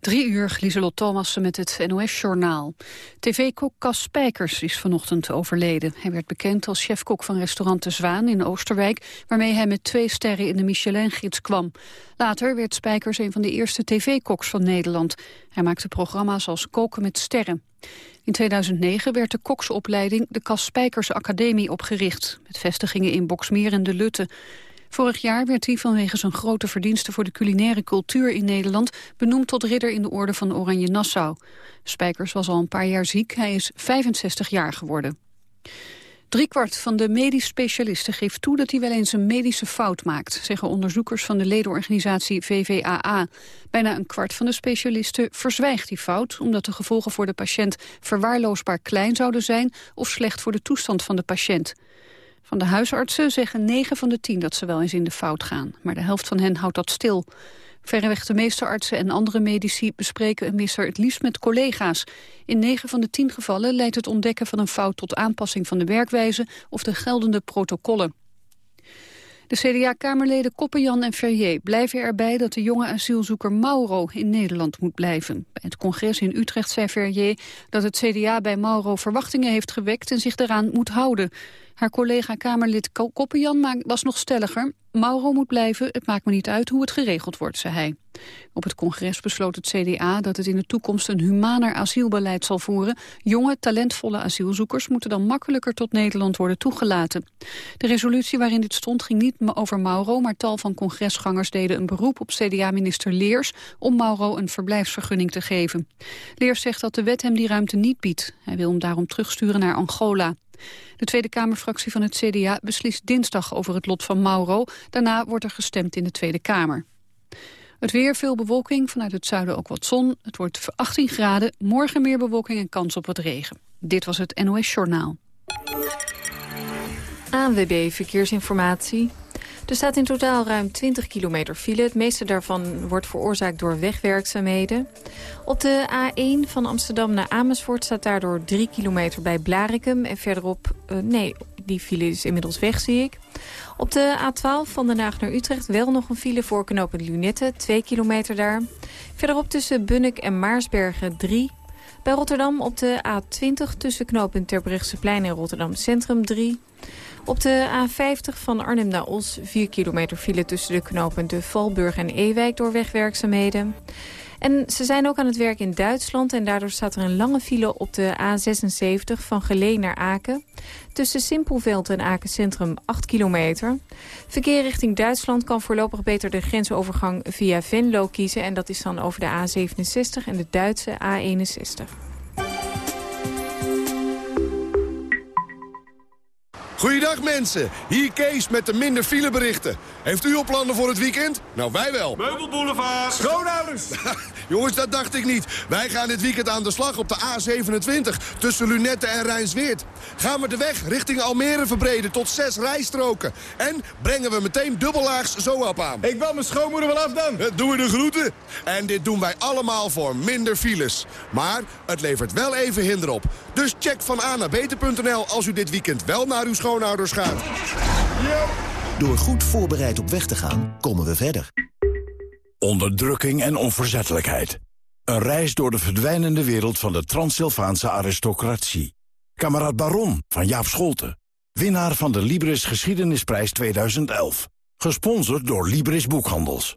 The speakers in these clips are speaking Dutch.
Drie uur, Lieselot Thomassen met het NOS-journaal. TV-kok Cas Spijkers is vanochtend overleden. Hij werd bekend als chefkok van restaurant De Zwaan in Oosterwijk... waarmee hij met twee sterren in de Michelin-gids kwam. Later werd Spijkers een van de eerste tv-koks van Nederland. Hij maakte programma's als Koken met Sterren. In 2009 werd de koksopleiding de Cas Spijkers Academie opgericht... met vestigingen in Boksmeer en De Lutte... Vorig jaar werd hij vanwege zijn grote verdiensten voor de culinaire cultuur in Nederland benoemd tot ridder in de orde van Oranje Nassau. Spijkers was al een paar jaar ziek, hij is 65 jaar geworden. Driekwart van de medisch specialisten geeft toe dat hij wel eens een medische fout maakt, zeggen onderzoekers van de ledenorganisatie VVAA. Bijna een kwart van de specialisten verzwijgt die fout, omdat de gevolgen voor de patiënt verwaarloosbaar klein zouden zijn of slecht voor de toestand van de patiënt. Van de huisartsen zeggen 9 van de 10 dat ze wel eens in de fout gaan. Maar de helft van hen houdt dat stil. Verreweg de meeste artsen en andere medici bespreken een misser het liefst met collega's. In 9 van de 10 gevallen leidt het ontdekken van een fout tot aanpassing van de werkwijze of de geldende protocollen. De CDA-kamerleden Koppenjan en Ferrier blijven erbij dat de jonge asielzoeker Mauro in Nederland moet blijven. Bij het congres in Utrecht zei Ferrier dat het CDA bij Mauro verwachtingen heeft gewekt en zich daaraan moet houden. Haar collega-Kamerlid Koppenjan was nog stelliger. Mauro moet blijven, het maakt me niet uit hoe het geregeld wordt, zei hij. Op het congres besloot het CDA dat het in de toekomst een humaner asielbeleid zal voeren. Jonge, talentvolle asielzoekers moeten dan makkelijker tot Nederland worden toegelaten. De resolutie waarin dit stond ging niet over Mauro, maar tal van congresgangers deden een beroep op CDA-minister Leers om Mauro een verblijfsvergunning te geven. Leers zegt dat de wet hem die ruimte niet biedt. Hij wil hem daarom terugsturen naar Angola. De Tweede Kamerfractie van het CDA beslist dinsdag over het lot van Mauro. Daarna wordt er gestemd in de Tweede Kamer. Het weer, veel bewolking, vanuit het zuiden ook wat zon. Het wordt 18 graden, morgen meer bewolking en kans op wat regen. Dit was het NOS Journaal. ANWB Verkeersinformatie. Er staat in totaal ruim 20 kilometer file. Het meeste daarvan wordt veroorzaakt door wegwerkzaamheden. Op de A1 van Amsterdam naar Amersfoort staat daardoor 3 kilometer bij Blarikum. En verderop, uh, nee, die file is inmiddels weg, zie ik. Op de A12 van Den Haag naar Utrecht wel nog een file voor knooppunt Lunette. 2 kilometer daar. Verderop tussen Bunnik en Maarsbergen 3. Bij Rotterdam op de A20 tussen knooppunt Terbrechtseplein en Rotterdam Centrum 3. Op de A50 van Arnhem naar Os 4 kilometer file tussen de knooppunten Valburg en Ewijk door wegwerkzaamheden. En ze zijn ook aan het werk in Duitsland en daardoor staat er een lange file op de A76 van Geleen naar Aken. Tussen Simpelveld en Aken Centrum 8 kilometer. Verkeer richting Duitsland kan voorlopig beter de grensovergang via Venlo kiezen. En dat is dan over de A67 en de Duitse A61. Goeiedag mensen, hier Kees met de minder fileberichten. Heeft u al plannen voor het weekend? Nou, wij wel. Meubelboulevard. Schoonouders. Jongens, dat dacht ik niet. Wij gaan dit weekend aan de slag op de A27 tussen Lunette en Rijnsweert. Gaan we de weg richting Almere verbreden tot zes rijstroken. En brengen we meteen dubbellaags zo op aan. Ik bel mijn schoonmoeder wel af dan. Uh, doen we de groeten. En dit doen wij allemaal voor minder files. Maar het levert wel even hinder op. Dus check van A naar beter.nl als u dit weekend wel naar uw schoonouders gaat. Door goed voorbereid op weg te gaan, komen we verder. Onderdrukking en onverzettelijkheid. Een reis door de verdwijnende wereld van de Transsylvaanse aristocratie. Kameraad Baron van Jaap Scholten. Winnaar van de Libris Geschiedenisprijs 2011. Gesponsord door Libris Boekhandels.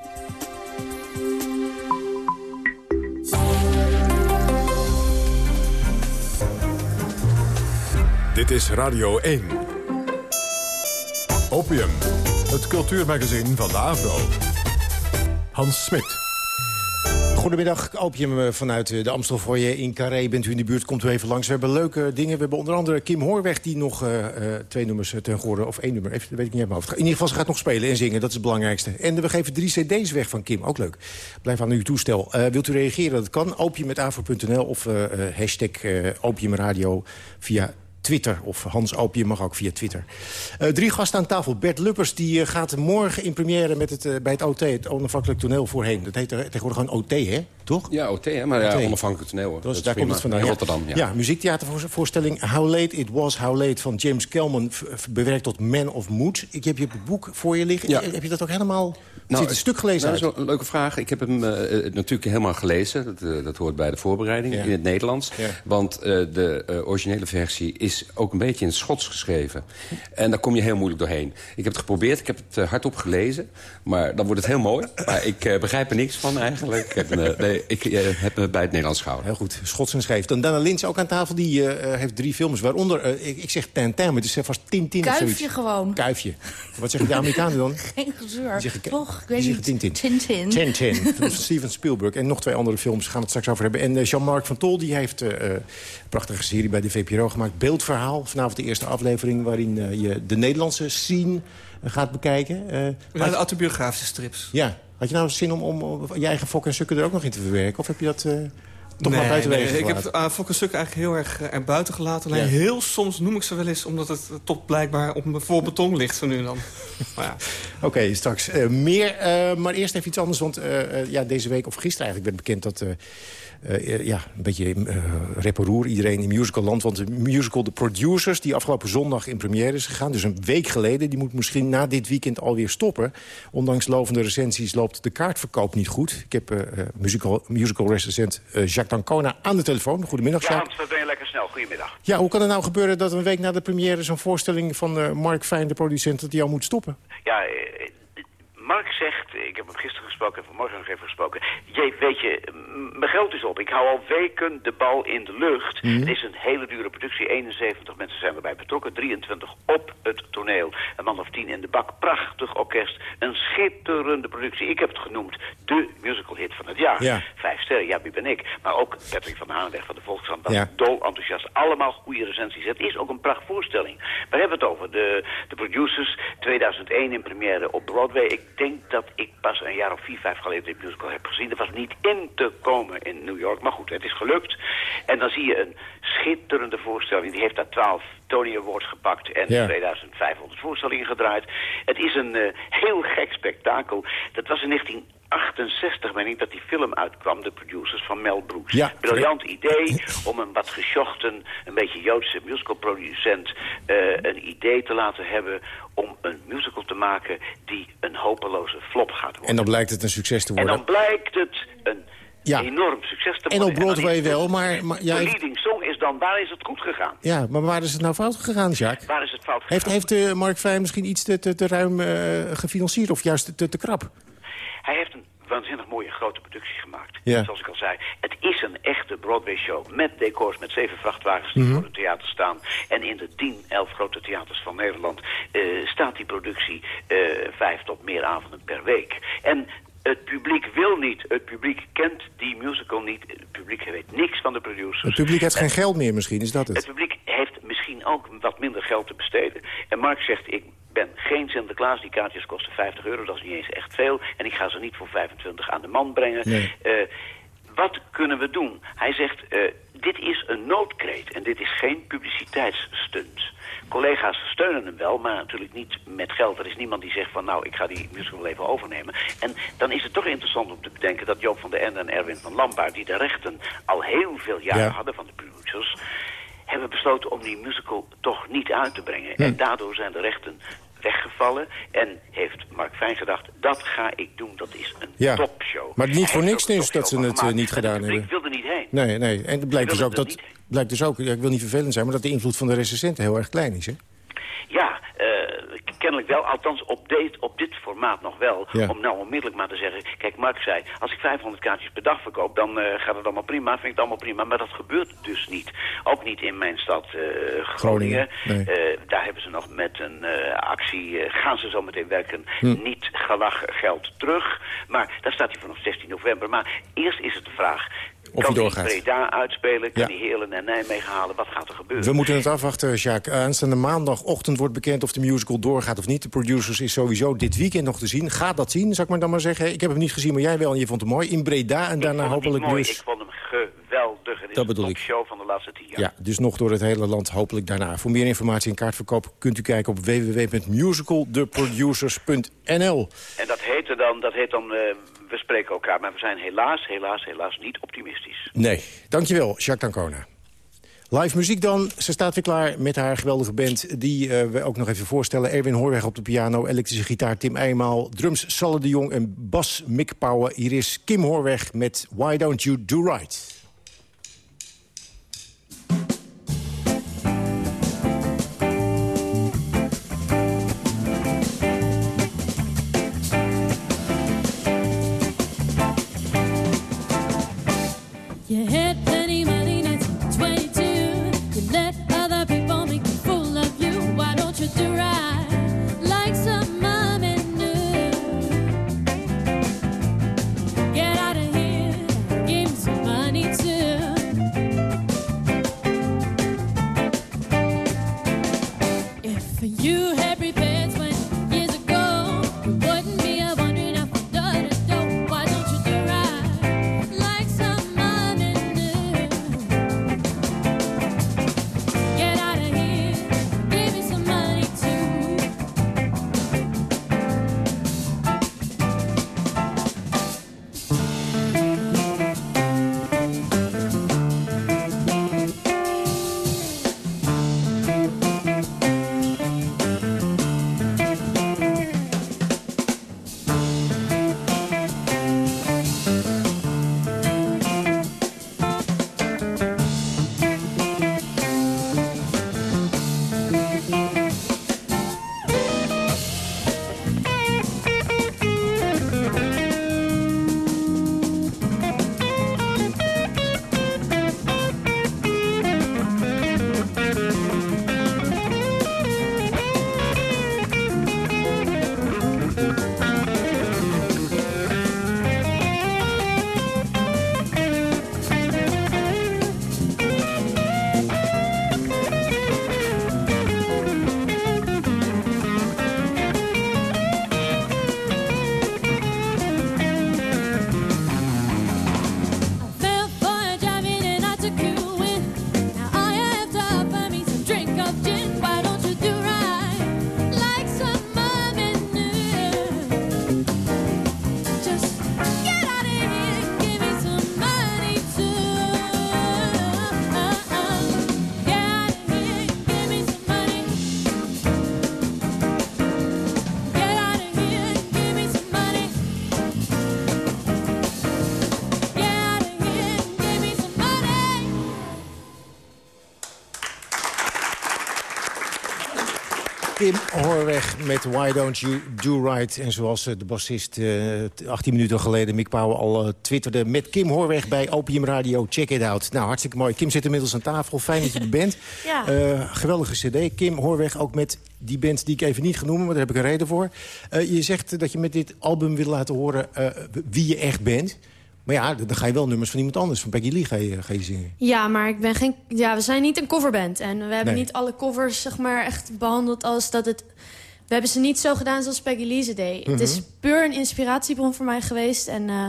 Dit is Radio 1. Opium, het cultuurmagazin van de AVRO. Hans Smit. Goedemiddag, Opium eh, vanuit de Amstel Foyer in Carré. Bent u in de buurt, komt u even langs. We hebben leuke dingen. We hebben onder andere Kim Hoorweg die nog uh, twee nummers ten horen. Of één nummer, even, weet ik niet uit. In ieder geval, ze gaat nog spelen en zingen, dat is het belangrijkste. En we geven drie cd's weg van Kim, ook leuk. Blijf aan uw toestel. Uh, wilt u reageren? Dat kan, opium.avro.nl of hashtag opiumradio via Twitter. Of Hans Opium mag ook via Twitter. Uh, drie gasten aan tafel. Bert Luppers die, uh, gaat morgen in première met het, uh, bij het OT, het onafhankelijk toneel voorheen. Dat heet tegenwoordig gewoon OT, hè? Toch? Ja, OT, hè? maar ja, onafhankelijk toneel. Hoor. Dus daar komt het vandaan. In Rotterdam, ja. ja. muziektheatervoorstelling How Late It Was, How Late van James Kelman... bewerkt tot Man of Mood. Ik heb je boek voor je liggen. Ja. Heb je dat ook helemaal... Nou, ziet een stuk gelezen nou, Dat is een leuke vraag. Ik heb hem natuurlijk helemaal gelezen. Dat, dat hoort bij de voorbereiding ja. in het Nederlands. Want de originele versie is ook een beetje in het Schots geschreven. En daar kom je heel moeilijk doorheen. Ik heb het geprobeerd, ik heb het hardop gelezen. Maar dan wordt het heel mooi. Maar ik begrijp er niks van eigenlijk. En, nee, ik uh, heb me bij het Nederlands gehouden. Heel goed, Schots en schreef. Dan Dana Lins ook aan tafel, die heeft drie films. Waaronder, ik, ik zeg Tintin, maar het is vast Tintin Kuifje of zoiets. gewoon. Kuifje. Wat zeggen de Amerikanen dan? Geen gezeur. Zeggen, Toch, ik weet niet. Tintin. Tintin. Tintin, van Steven Spielberg. En nog twee andere films, gaan we het straks over hebben. En Jean-Marc van Tol, die heeft een prachtige serie bij de VPRO gemaakt. Beeldverhaal, vanavond de eerste aflevering... waarin uh, je de Nederlandse scene gaat bekijken. Uh, ja, de autobiografische strips. Ja. Had je nou zin om, om, om je eigen fok en sukken er ook nog in te verwerken? Of heb je dat... Uh, toch nee, maar buiten nee, Ik heb uh, Fok en Suk eigenlijk heel erg uh, erbuiten gelaten. Alleen ja. heel soms noem ik ze wel eens... omdat het toch blijkbaar op een voor beton ligt van nu en dan. ja. Oké, okay, straks uh, meer. maar eerst even iets anders. Want ja, deze week, of gisteren eigenlijk, werd bekend dat... Uh, ja, een beetje uh, reparoer iedereen in musicalland. Want de musical The Producers, die afgelopen zondag in première is gegaan... dus een week geleden, die moet misschien na dit weekend alweer stoppen. Ondanks lovende recensies loopt de kaartverkoop niet goed. Ik heb uh, musical, musical recensent Jacques Dancona aan de telefoon. Goedemiddag, Jacques. Ja, Hans, dat ben je lekker snel. Goedemiddag. Ja, hoe kan het nou gebeuren dat een week na de première... zo'n voorstelling van Mark Fijn, de producent, dat die al moet stoppen? Ja, Mark zegt, ik heb hem gisteren gesproken en vanmorgen nog even gesproken... Je, weet je, mijn geld is op. Ik hou al weken de bal in de lucht. Mhm. Het is een hele dure productie. 71 mensen zijn erbij betrokken. 23 op het toneel. Een man of 10 in de bak. Prachtig orkest. Een schitterende productie. Ik heb het genoemd de musical hit van het jaar. Ja. Vijf sterren, ja, wie ben ik? Maar ook Patrick van Haanweg van de Volkskrant. Ja. dol enthousiast. Allemaal goede recensies. Het is ook een prachtvoorstelling. Waar hebben we het over? De, de producers, 2001 in première op Broadway. Ik denk dat ik pas een jaar of vier, vijf geleden dit musical heb gezien. Er was niet in te komen in New York. Maar goed, het is gelukt. En dan zie je een schitterende voorstelling. Die heeft daar 12 Tony Awards gepakt en Ja. 2500 voorstellingen gedraaid. Het is een eh, heel gek spektakel. Dat was in 1968, meen ik, dat die film uitkwam, de producers van Mel Brooks. Ja. Briljant idee om een wat gesjochten, een beetje Joodse musicalproducent eh, een idee te laten hebben om een musical te maken die een hopeloze flop gaat worden. En dan blijkt het een succes te En worden. dan blijkt het een Ja. enorm succes te En op Broadway wel, maar... maar ja, de heeft- leading song is dan, waar is het goed gegaan? ja, maar waar is het nou fout gegaan, Jacques? Waar is het fout Heeft, gegaan? heeft eh, Mark Fijn misschien iets te, te, te ruim eh, gefinancierd of juist te, te krap? Hij heeft een waanzinnig mooie grote productie gemaakt. Ja. Zoals ik al zei. Het is een echte Broadway-show met decors, met zeven vrachtwagens die Mhm. voor het theater staan. En in de 10, 11 grote theaters van Nederland eh, staat die productie vijf tot meer avonden per week. En het publiek wil niet, het publiek kent die musical niet, het publiek weet niks van de producers. Het publiek heeft geen geld meer misschien, is dat Het het? publiek heeft misschien ook wat minder geld te besteden. En Mark zegt, ik ben geen Sinterklaas, die kaartjes kosten 50 euro, dat is niet eens echt veel. En ik ga ze niet voor 25 aan de man brengen. Nee. Eh, wat kunnen we doen? Hij zegt, eh, dit is een noodkreet en dit is geen publiciteitsstunt. Collega's steunen hem wel, maar natuurlijk niet met geld. Er is niemand die zegt van nou, ik ga die musical even overnemen. En dan is het toch interessant om te bedenken dat Joop van der Ende en Erwin van Lambaard... die de rechten al heel veel jaren Ja. hadden van de producers... hebben besloten om die musical toch niet uit te brengen. Hm. En daardoor zijn de rechten weggevallen. En heeft Mark Fijn gedacht, dat ga ik doen, dat is een Ja. topshow. Maar niet voor niks dus dat ze het, eh, niet gedaan hebben. wilde niet heen. Nee, nee. En het blijkt dus ook dat... Blijkt dus ook, ja, ik wil niet vervelend zijn, maar dat de invloed van de recensenten heel erg klein is, hè? Ja, eh, kennelijk wel, althans op, dit op dit formaat nog wel. Ja. Om nou onmiddellijk maar te zeggen, kijk Mark zei, als ik 500 kaartjes per dag verkoop, dan eh, gaat het allemaal prima, vind ik het allemaal prima. Maar dat gebeurt dus niet. Ook niet in mijn stad eh, Groningen. Groningen, nee. Daar hebben ze nog met een actie, gaan ze zo meteen werken, Hm. niet gelachen geld terug. Maar daar staat hij vanaf 16 november. Maar eerst is het de vraag, Of kan hij doorgaat. Breda uitspelen, kan Ja. hij Heerlen en Nijmegen halen, wat gaat er gebeuren? We moeten het afwachten, Jacques. Aanstaande maandagochtend wordt bekend of de musical doorgaat of niet. De producers is sowieso dit weekend nog te zien. Ga dat zien, zou ik maar dan maar zeggen. Ik heb hem niet gezien, maar jij wel en je vond hem mooi. In Breda en daarna ik hopelijk mooi, dus... ik vond hem geweldig. Het is Dat bedoel de ik. show van de laatste tien jaar. Ja, dus nog door het hele land, hopelijk daarna. Voor meer informatie en kaartverkoop kunt u kijken op www.musicaltheproducers.nl. En dat dan, dat heet dan, eh, we spreken elkaar, maar we zijn helaas, helaas, helaas niet optimistisch. Nee, dankjewel, Jacques Dancona. Live muziek dan. Ze staat weer klaar met haar geweldige band... die eh, we ook nog even voorstellen. Erwin Hoorweg op de piano, elektrische gitaar Tim Eenmaal... drums Salle de Jong en bas Mick Pauwen. Hier is Kim Hoorweg met Why Don't You Do Right. Kim Hoorweg met Why Don't You Do Right. En zoals eh, de bassist eh, 18 minuten geleden, Mick Pauwen, al eh, twitterde... met Kim Hoorweg bij Opium Radio, check it out. Nou, hartstikke mooi. Kim zit inmiddels aan tafel. Fijn dat je er bent. Ja. Eh, geweldige cd. Kim Hoorweg ook met die band die ik even niet genoemd, maar daar heb ik een reden voor. Eh, je zegt dat je met dit album wil laten horen eh, wie je echt bent. Maar ja, dan ga je wel nummers van iemand anders. Van Peggy Lee ga je, ga je zingen. Ja, maar ik ben geen, ja, we zijn niet een coverband. En we hebben Nee. niet alle covers zeg maar, echt behandeld als dat het... We hebben ze niet zo gedaan zoals Peggy Lee ze deed. Het is Mhm. puur een inspiratiebron voor mij geweest. En eh,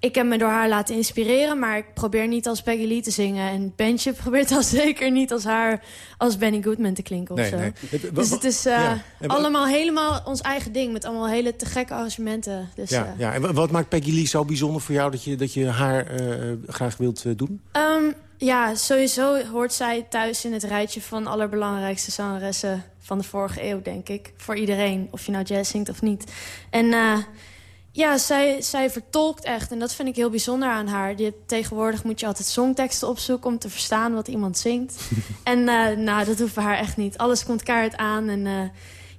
ik heb me door haar laten inspireren. Maar ik probeer niet als Peggy Lee te zingen. En het bandje probeert al zeker niet als haar... als Benny Goodman te klinken of Nee, zo. nee. Dus het is eh, ja. Allemaal helemaal ons eigen ding. Met allemaal hele te gekke arrangementen. Dus, ja, eh, ja. En wa- wat maakt Peggy Lee zo bijzonder voor jou... dat je, dat je haar eh, graag wilt doen? Ehm, ja, sowieso hoort zij thuis in het rijtje van allerbelangrijkste zangeressen van de vorige eeuw, denk ik. Voor iedereen, of je nou jazz zingt of niet. En eh, ja, zij, zij vertolkt echt, en dat vind ik heel bijzonder aan haar. Die, tegenwoordig moet je altijd songteksten opzoeken om te verstaan wat iemand zingt. en eh, nou, dat hoeft haar echt niet. Alles komt kaart aan en... eh,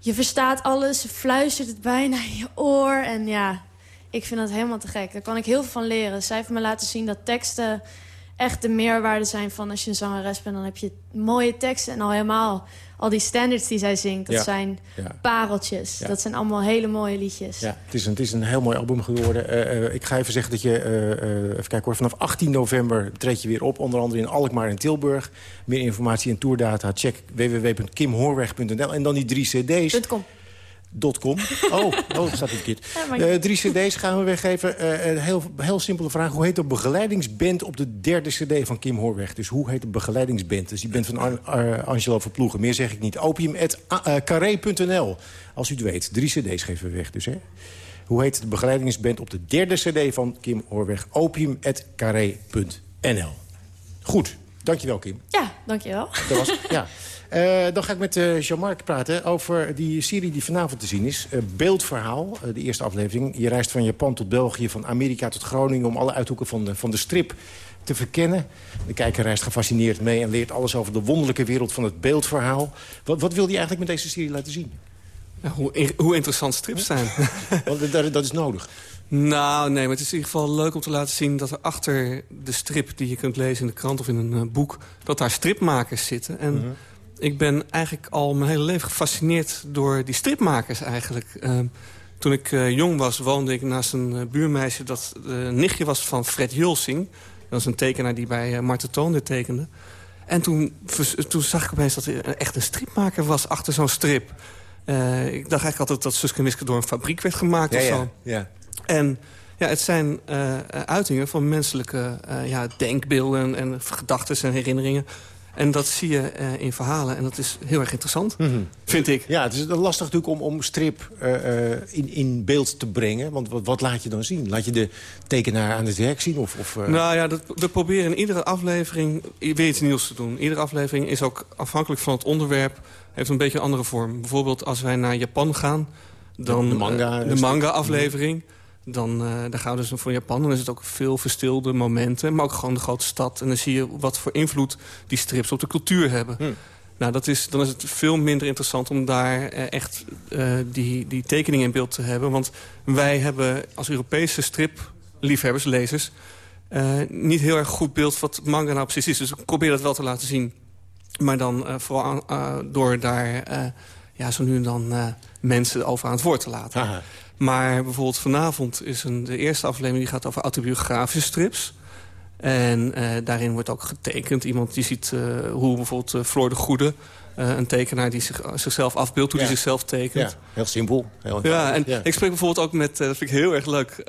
je verstaat alles, je fluistert het bijna in je oor. En ja, ik vind dat helemaal te gek. Daar kan ik heel veel van leren. Zij heeft me laten zien dat teksten echt de meerwaarde zijn van als je een zangeres bent. Dan heb je mooie teksten en al helemaal al die standards die zij zingt. Dat Ja. zijn Ja. pareltjes. Ja. Dat zijn allemaal hele mooie liedjes. Ja, het is een, het is een heel mooi album geworden. Eh, eh, ik ga even zeggen dat je, eh, even kijken hoor, vanaf 18 november treed je weer op. Onder andere in Alkmaar en Tilburg. Meer informatie en tourdata, check www.kimhoorweg.nl. En dan die drie cd's. .com. .com. Oh, oh, dat staat verkeerd. Ja, maar- Eh, drie cd's gaan we weggeven. Eh, een heel, heel simpele vraag. Hoe heet de begeleidingsband op de derde cd van Kim Hoorweg? Dus hoe heet de begeleidingsband? Dus die band van Ar- Ar- Angelo Verploegen. Meer zeg ik niet. Opium.carré.nl. Als u het weet. Drie cd's geven we weg dus, hè? Hoe heet de begeleidingsband op de derde cd van Kim Hoorweg? Opium.carré.nl. Goed. Dankjewel, Kim. Ja, dankjewel. Dat was, ja. Eh, dan ga ik met eh, Jean-Marc praten over die serie die vanavond te zien is. Eh, beeldverhaal, de eerste aflevering. Je reist van Japan tot België, van Amerika tot Groningen... om alle uithoeken van de, van de strip te verkennen. De kijker reist gefascineerd mee en leert alles over de wonderlijke wereld van het beeldverhaal. Wat, wat wil hij eigenlijk met deze serie laten zien? Hoe, in- hoe interessant strips zijn. Want dat, dat is nodig. Nou, nee, maar het is in ieder geval leuk om te laten zien... dat er achter de strip die je kunt lezen in de krant of in een boek... dat daar stripmakers zitten. En Mhm. Ik ben eigenlijk al mijn hele leven gefascineerd door die stripmakers eigenlijk. Ehm, toen ik eh, jong was, woonde ik naast een eh, buurmeisje... dat een nichtje was van Fred Julsing. Dat is een tekenaar die bij Marten Toonder tekende. En toen, toen zag ik opeens dat hij echt een stripmaker was achter zo'n strip. Eh, ik dacht eigenlijk altijd dat Suske en Wiske door een fabriek werd gemaakt Ja, of ja, zo. ja. En ja, het zijn eh, eh, uitingen van menselijke eh, ja, denkbeelden en gedachten en herinneringen. En dat zie je eh, in verhalen. En dat is heel erg interessant, vind ik. Ja, het is lastig natuurlijk om, om strip eh, eh, in, in beeld te brengen. Want wat, wat laat je dan zien? Laat je de tekenaar aan het werk zien? Of, of, Nou ja, dat, we proberen in iedere aflevering weer iets nieuws te doen. Iedere aflevering is ook afhankelijk van het onderwerp... heeft een beetje een andere vorm. Bijvoorbeeld als wij naar Japan gaan... Dan, De manga- eh, de manga-aflevering. Dan, eh dan gaan we dus voor Japan. Dan is het ook veel verstilde momenten. Maar ook gewoon de grote stad. En dan zie je wat voor invloed die strips op de cultuur hebben. Hm. Nou, dat is, dan is het veel minder interessant om daar eh, echt eh, die, die tekeningen in beeld te hebben. Want wij hebben als Europese stripliefhebbers, lezers... niet heel erg goed beeld wat manga nou precies is. Dus ik probeer dat wel te laten zien. Maar dan vooral door daar ja, zo nu en dan mensen over aan het woord te laten. Maar bijvoorbeeld vanavond is een, de eerste aflevering... die gaat over autobiografische strips. En eh, daarin wordt ook getekend. Iemand die ziet eh, hoe bijvoorbeeld eh, Floor de Goede... een tekenaar die zich, zichzelf afbeeldt, hoe Ja. hij zichzelf tekent. Ja, heel simpel. Heel Ja, en ja. ik spreek bijvoorbeeld ook met, dat vind ik heel erg leuk...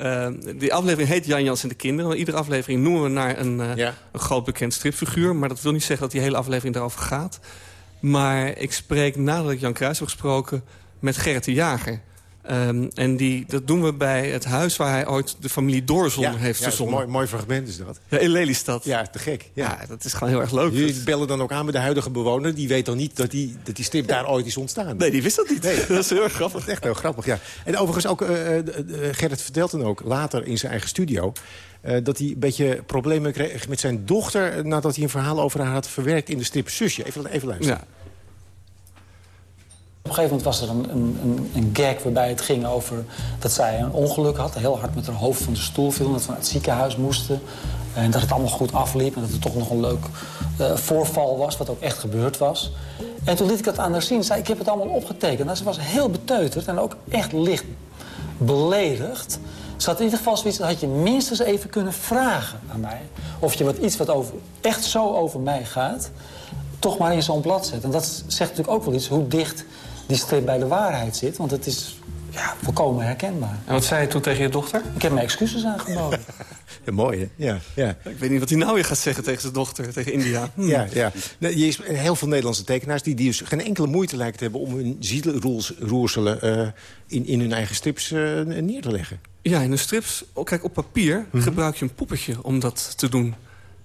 die aflevering heet Jan Jans en de Kinderen. Want Iedere aflevering noemen we naar een, een groot bekend stripfiguur. Maar dat wil niet zeggen dat die hele aflevering daarover gaat. Maar ik spreek nadat ik Jan Kruis heb gesproken met Gerrit de Jager. Ehm, en die, dat doen we bij het huis waar hij ooit de familie Doorzon heeft ja, een verzonnen. mooi, mooi fragment is dat. Ja, in Lelystad. Ja, te gek. Ja. dat is gewoon heel erg leuk. Jullie bellen dan ook aan bij de huidige bewoner. Die weet dan niet dat die, dat die strip daar ooit is ontstaan. Nee, die wist dat niet. Nee. Dat is heel erg grappig. Dat is echt heel grappig, ja. En overigens ook, eh, eh, eh, Gerrit vertelt dan ook later in zijn eigen studio... dat hij een beetje problemen kreeg met zijn dochter... nadat hij een verhaal over haar had verwerkt in de strip Zusje. Even, even luisteren. Op een gegeven moment was er een, een, een, gag waarbij het ging over dat zij een ongeluk had. Heel hard met haar hoofd van de stoel viel. Dat we naar het ziekenhuis moesten. En dat het allemaal goed afliep. En dat het toch nog een leuk eh, voorval was, wat ook echt gebeurd was. En toen liet ik dat aan haar zien. Zei, ik heb het allemaal opgetekend. Nou, ze was heel beteuterd en ook echt licht beledigd. Ze had in ieder geval zoiets, dat had je minstens even kunnen vragen aan mij. Of je wat, iets wat over, echt zo over mij gaat, toch maar in zo'n blad zet. En dat zegt natuurlijk ook wel iets hoe dicht die strip bij de waarheid zit. Want het is ja, volkomen herkenbaar. En wat zei je toen tegen je dochter? Ik heb mijn excuses aangeboden. Ja, mooi, hè? Ja, ja. Ik weet niet wat hij nou weer gaat zeggen tegen zijn dochter, tegen India. Hm. Ja, ja. Nee, je is heel veel Nederlandse tekenaars die, die dus geen enkele moeite lijken te hebben... om hun zielenroerselen eh in, in hun eigen strips eh, neer te leggen. Ja, in de strips, oh, kijk, op papier gebruik je een poppetje om dat te doen.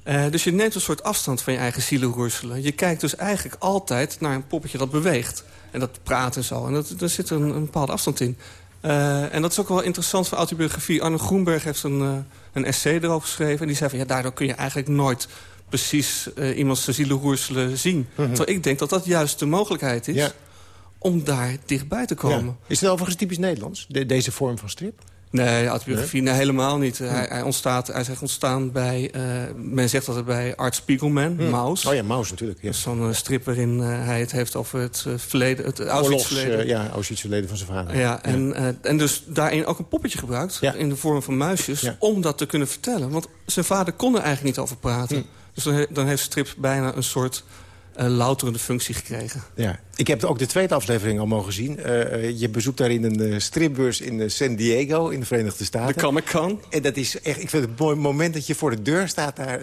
Eh, dus je neemt een soort afstand van je eigen zielenroerselen. Je kijkt dus eigenlijk altijd naar een poppetje dat beweegt. En dat praat en zo. En dat, daar zit een, een bepaalde afstand in. Eh, en dat is ook wel interessant voor autobiografie. Arno Groenberg heeft een, eh, een essay erover geschreven. En die zei van, ja, daardoor kun je eigenlijk nooit precies eh, iemands zielenroerselen zien. Terwijl ik denk dat dat juist de mogelijkheid is... om daar dichtbij te komen. Ja. Is het overigens typisch Nederlands, de- deze vorm van strip? Nee, autobiografie, nee, helemaal niet. Hij, hij, ontstaat, hij is echt ontstaan bij... eh, men zegt dat het bij Art Spiegelman, Hm. Maus. Oh ja, Maus natuurlijk. Ja. Dat is zo'n eh, strip waarin hij het heeft over het eh, verleden, het Auschwitz-verleden. eh, ja, Auschwitz-verleden van zijn vader. Ja, en, eh, en dus daarin ook een poppetje gebruikt, in de vorm van muisjes... om dat te kunnen vertellen. Want zijn vader kon er eigenlijk niet over praten. Dus dan, he- dan heeft strip bijna een soort louterende functie gekregen. Ja. Ik heb ook de tweede aflevering al mogen zien. Eh, eh, je bezoekt daarin een eh, stripbeurs in San Diego in de Verenigde Staten. De Comic Con. En dat is echt, ik vind het een mooi moment dat je voor de deur staat daar.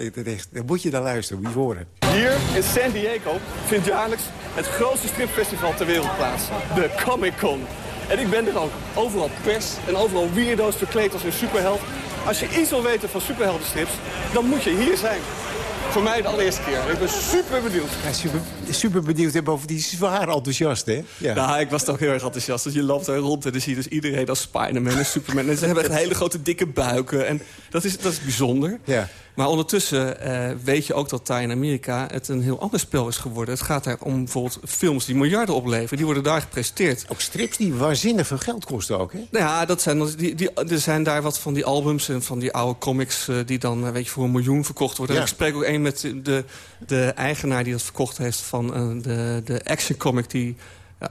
Dan moet je dan luisteren, moet je horen. Hier in San Diego vindt jaarlijks het grootste stripfestival ter wereld plaats. De Comic Con. En ik ben er ook. Overal pers en overal weirdo's verkleed als een superheld. Als je iets wil weten van superheldenstrips, dan moet je hier zijn. Voor mij de allereerste keer. Ik ben super benieuwd. Ja, super, super benieuwd en bovendien zwaar enthousiast, hè? Ja. Nou, ik was toch heel erg enthousiast. Dus je loopt er rond en dan zie je dus iedereen als Spider-Man en Superman. En ze hebben echt hele grote dikke buiken. En dat is, dat is bijzonder. Ja. Maar ondertussen eh, weet je ook dat daar in Amerika het een heel ander spel is geworden. Het gaat daar om bijvoorbeeld films die miljarden opleveren. Die worden daar gepresenteerd. Ook strips die waanzinnig veel geld kosten ook, hè? Nou ja, dat zijn, die, die, er zijn daar wat van die albums en van die oude comics... eh, die dan eh, weet je, voor een miljoen verkocht worden. Ja. Ik spreek ook één met de, de eigenaar die dat verkocht heeft... van eh, de, de Action Comic die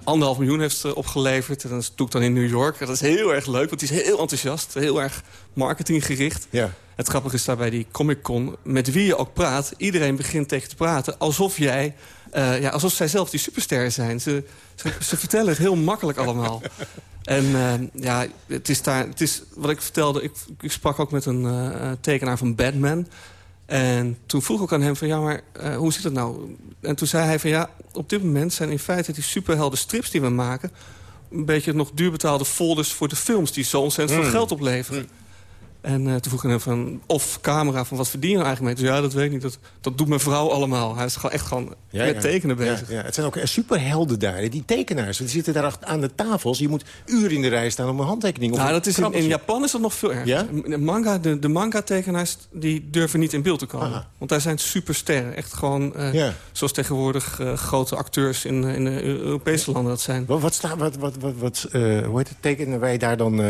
anderhalf miljoen heeft opgeleverd. En dat doe ik dan in New York. En dat is heel erg leuk, want die is heel enthousiast. Heel erg marketinggericht. Ja. Het grappige is daarbij die Comic-Con, met wie je ook praat... iedereen begint tegen te praten alsof jij... eh, ja, alsof zij zelf die supersterren zijn. Ze, ze, ze vertellen het heel makkelijk allemaal. En eh, ja, het is daar, het is wat ik vertelde. Ik, ik sprak ook met een eh, tekenaar van Batman. En toen vroeg ik aan hem van ja, maar eh, hoe zit het nou? En toen zei hij van ja, op dit moment zijn in feite die superhelden strips die we maken... een beetje nog duurbetaalde folders voor de films die zo ontzettend veel Mm. geld opleveren. En eh, toen vroeg ik aan hem van, of camera, van wat verdien je nou eigenlijk mee? Toen, ja, dat weet ik niet, dat, dat doet mijn vrouw allemaal. Hij is gewoon echt gewoon met tekenen bezig. Ja. Het zijn ook eh, superhelden daar, die tekenaars. Die zitten daar aan de tafels. Je moet uren in de rij staan om een handtekening op Nou, dat is in, in. Japan is dat nog veel erger. Manga, de, de manga-tekenaars die durven niet in beeld te komen. Aha. Want daar zijn supersterren. Echt gewoon, eh, zoals tegenwoordig grote acteurs in, in de Europese landen dat zijn. Wat, wat, wat, wat, wat, wat hoe heet het, tekenen wij daar dan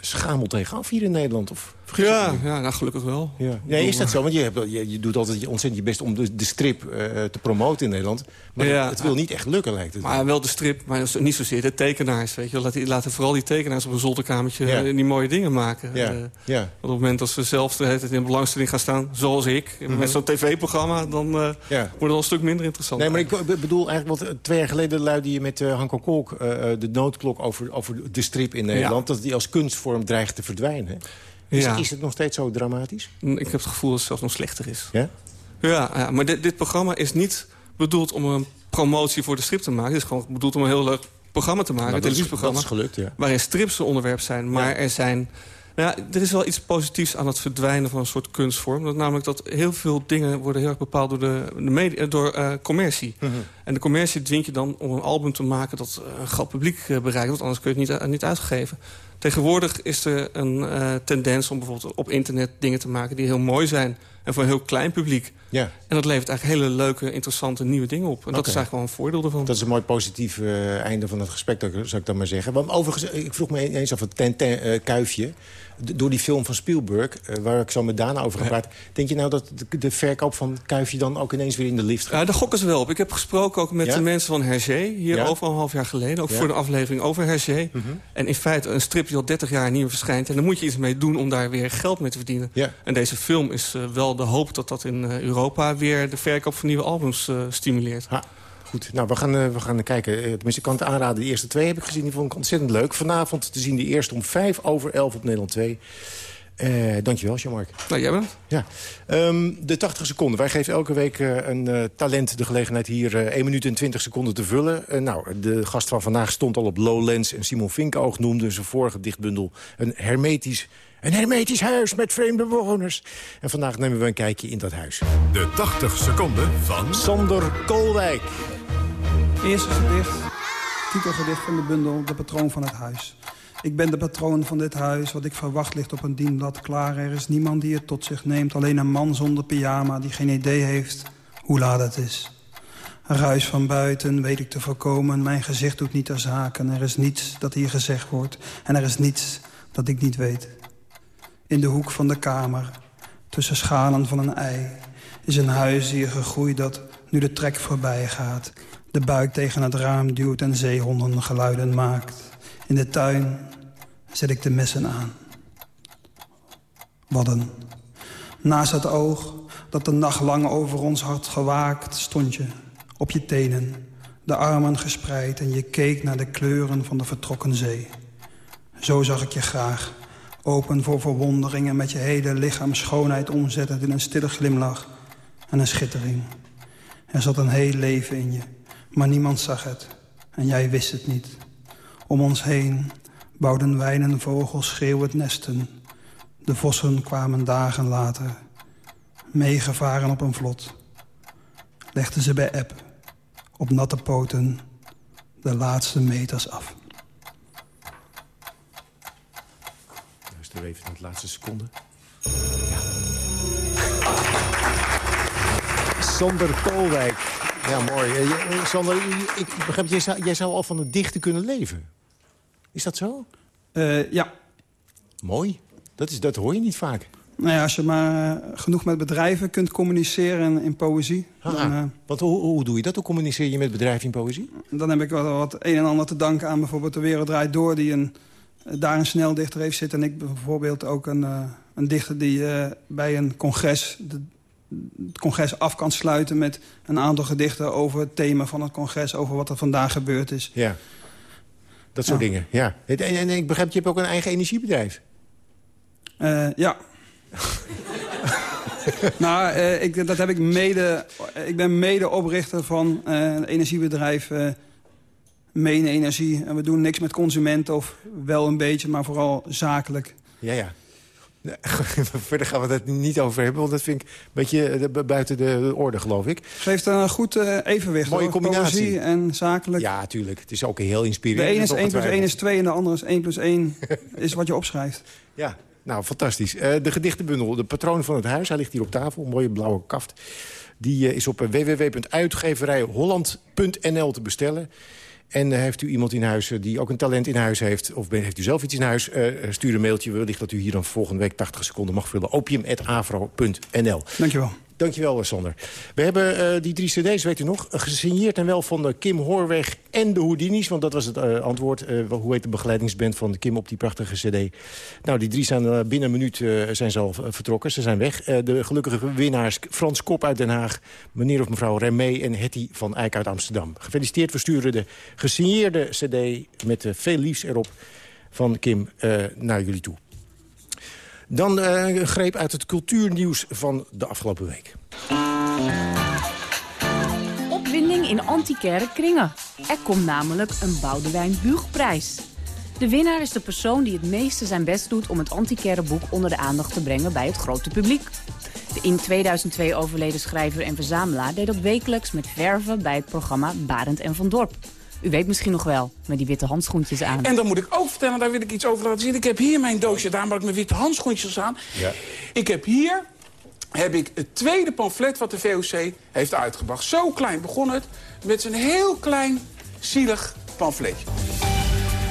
schamel tegenaf hier in Nederland? Of vergis ik Ja, ja nou, gelukkig wel. Ja. Nee, is dat zo? Want je, hebt, je, je doet altijd je- ontzettend je best om de, de strip eh, te promoten in Nederland. Maar Ja. het wil niet echt lukken, lijkt het. Maar wel de strip, maar niet zozeer de tekenaars. Weet je. Laten, laten vooral die tekenaars op een zolderkamertje Ja. eh, die mooie dingen maken. Ja, Eh, ja. want op het moment dat ze zelf de in belangstelling gaan staan, zoals ik... Mhm. met zo'n tv-programma, dan eh, wordt het wel een stuk minder interessant. Nee, maar ik be- bedoel eigenlijk, want eh, twee jaar geleden luidde je met eh Hanko Kolk eh, eh, de noodklok over, over de strip in Nederland. Dat die als kunstvorm dreigt te verdwijnen. Is, Ja. is het nog steeds zo dramatisch? Ik heb het gevoel dat het zelfs nog slechter is. Ja? Ja, ja maar dit, dit programma is niet bedoeld om een promotie voor de strip te maken. Het is gewoon bedoeld om een heel leuk programma te maken. Nou, een dat is- televisieprogramma. dat is gelukt, ja. Waarin strips een onderwerp zijn. Maar er zijn... Nou ja, er is wel iets positiefs aan het verdwijnen van een soort kunstvorm. Dat namelijk dat heel veel dingen worden heel erg bepaald door, de, de media, door eh, commercie. Mhm. En de commercie dwingt je dan om een album te maken dat eh, een groot publiek eh, bereikt. Want anders kun je het niet, eh, niet uitgeven. Tegenwoordig is er een eh, tendens om bijvoorbeeld op internet dingen te maken die heel mooi zijn. En voor een heel klein publiek. Ja. En dat levert eigenlijk hele leuke, interessante nieuwe dingen op. En dat is eigenlijk wel een voordeel ervan. Dat is een mooi positief eh, einde van het gesprek, zou ik dan maar zeggen. Want overigens, ik vroeg me eens af het Tintin eh, kuifje. Door die film van Spielberg, eh, waar ik zo met Daan over ga praten. Denk je nou dat de, de verkoop van kuifje dan ook ineens weer in de lift gaat? Ja, daar gokken ze wel op. Ik heb gesproken ook met Ja? de mensen van Hergé... hier Ja? over een half jaar geleden. Ook voor de aflevering over Hergé. Mhm. En in feite een strip die al 30 jaar niet meer verschijnt. En daar moet je iets mee doen om daar weer geld mee te verdienen. Ja. En deze film is eh, wel de hoop dat dat in eh, Europa... weer de verkoop van nieuwe albums stimuleert. Ha, goed, nou, we gaan, eh, we gaan kijken. Eh, Tenminste, ik kan het aanraden. De eerste twee heb ik gezien. Die vond ik ontzettend leuk. Vanavond te zien de eerste om vijf over elf op Nederland 2. Eh dankjewel, Jean-Marc. Nou, jij bent? Ja. Ehm, de 80 seconden. Wij geven elke week een eh, talent de gelegenheid hier eh 1 minuut en 20 seconden te vullen. Nou, de gast van vandaag stond al op Lowlands en Simon Vinkoog noemde zijn vorige dichtbundel een hermetisch, een hermetisch huis met vreemde bewoners. En vandaag nemen we een kijkje in dat huis. De 80 seconden van... Sander Koolwijk. Eerste gedicht, titelgedicht van de bundel De Patroon van het Huis. Ik ben de patroon van dit huis, wat ik verwacht ligt op een dienblad klaar. Er is niemand die het tot zich neemt, alleen een man zonder pyjama... die geen idee heeft hoe laat het is. Ruis van buiten weet ik te voorkomen. Mijn gezicht doet niet ter zaken. Er is niets dat hier gezegd wordt. En er is niets dat ik niet weet. In de hoek van de kamer, tussen schalen van een ei... is een huis hier gegroeid dat, nu de trek voorbij gaat... de buik tegen het raam duwt en zeehonden geluiden maakt. In de tuin zet ik de messen aan. Wadden. Naast het oog dat de nacht lang over ons had gewaakt... stond je op je tenen, de armen gespreid... en je keek naar de kleuren van de vertrokken zee. Zo zag ik je graag, open voor verwondering... en met je hele lichaam schoonheid omzettend in een stille glimlach en een schittering. Er zat een heel leven in je, maar niemand zag het. En jij wist het niet. Om ons heen bouwden wijnen vogels schreeuwend nesten. De vossen kwamen dagen later, meegevaren op een vlot. Legden ze bij eb, op natte poten, de laatste meters af. Luister even naar de laatste seconde. Sander Koolwijk. Ja, mooi. Eh, eh, Sander, ik begrijp, jij zou, jij zou al van het dichten kunnen leven. Is dat zo? Eh, ja. Mooi. Dat, is, dat hoor je niet vaak. Nou ja, als je maar genoeg met bedrijven kunt communiceren in, poëzie... Dan, Ah, eh, Want hoe, hoe doe je dat? Hoe communiceer je met bedrijven in poëzie? dan heb ik wel wat een en ander te danken aan bijvoorbeeld De Wereld Draait Door... die een, daar een sneldichter heeft zitten. En ik bijvoorbeeld ook een, een dichter die bij een congres... De, het congres af kan sluiten met een aantal gedichten... over het thema van het congres, over wat er vandaag gebeurd is. Ja. Dat soort Ja. dingen, ja. En, en ik begrijp, je hebt ook een eigen energiebedrijf. Eh, ja. nou, eh, ik, dat heb ik mede... Ik ben mede-oprichter van eh, een energiebedrijf Mene Energie. En we doen niks met consumenten, of wel een beetje, maar vooral zakelijk. Ja, ja. Nee, Verder gaan we het niet over hebben, want dat vind ik een beetje eh, bu- buiten de orde, geloof ik. Geeft een goed eh, evenwicht. Mooie combinatie. En zakelijk. Ja, tuurlijk. Het is ook heel de inspirerend. ene is 1 plus 1 ongetwijfeld. is 2 en de andere is 1 plus 1 is wat je opschrijft. Ja, nou, fantastisch. Eh, de gedichtenbundel, de patroon van het huis. Hij ligt hier op tafel, een mooie blauwe kaft. Die eh, is op eh, www.uitgeverijholland.nl te bestellen. En eh, heeft u iemand in huis eh, die ook een talent in huis heeft... of heeft u zelf iets in huis, eh, stuur een mailtje. Wellicht dat u hier dan volgende week 80 seconden mag vullen. opium.avro.nl Dankjewel. Dankjewel, Sander. We hebben eh, die drie cd's, weet u nog, gesigneerd en wel van eh, Kim Hoorweg en de Houdini's. Want dat was het eh, antwoord. Hoe heet de begeleidingsband van Kim op die prachtige cd? Nou, die drie zijn binnen een minuut zijn ze al vertrokken. Ze zijn weg. De gelukkige winnaars Frans Kop uit Den Haag... meneer of mevrouw Remee en Hetty van Eyck uit Amsterdam. Gefeliciteerd, we sturen de gesigneerde cd met veel liefs erop van Kim naar jullie toe. Dan eh, een greep uit het cultuurnieuws van de afgelopen week. Opwinding in antiquaire kringen. Er komt namelijk een Boudewijn Buugprijs. De winnaar is de persoon die het meeste zijn best doet om het antiquaire boek onder de aandacht te brengen bij het grote publiek. De in 2002 overleden schrijver en verzamelaar deed dat wekelijks met verven bij het programma Barend en van Dorp. U weet misschien nog wel, met die witte handschoentjes aan. En dan moet ik ook vertellen, daar wil ik iets over laten zien. Ik heb hier mijn doosje, daarom heb ik mijn witte handschoentjes aan. Ja. Ik heb hier heb ik het tweede pamflet wat de VOC heeft uitgebracht. Zo klein begon het, met zo'n heel klein, zielig pamfletje.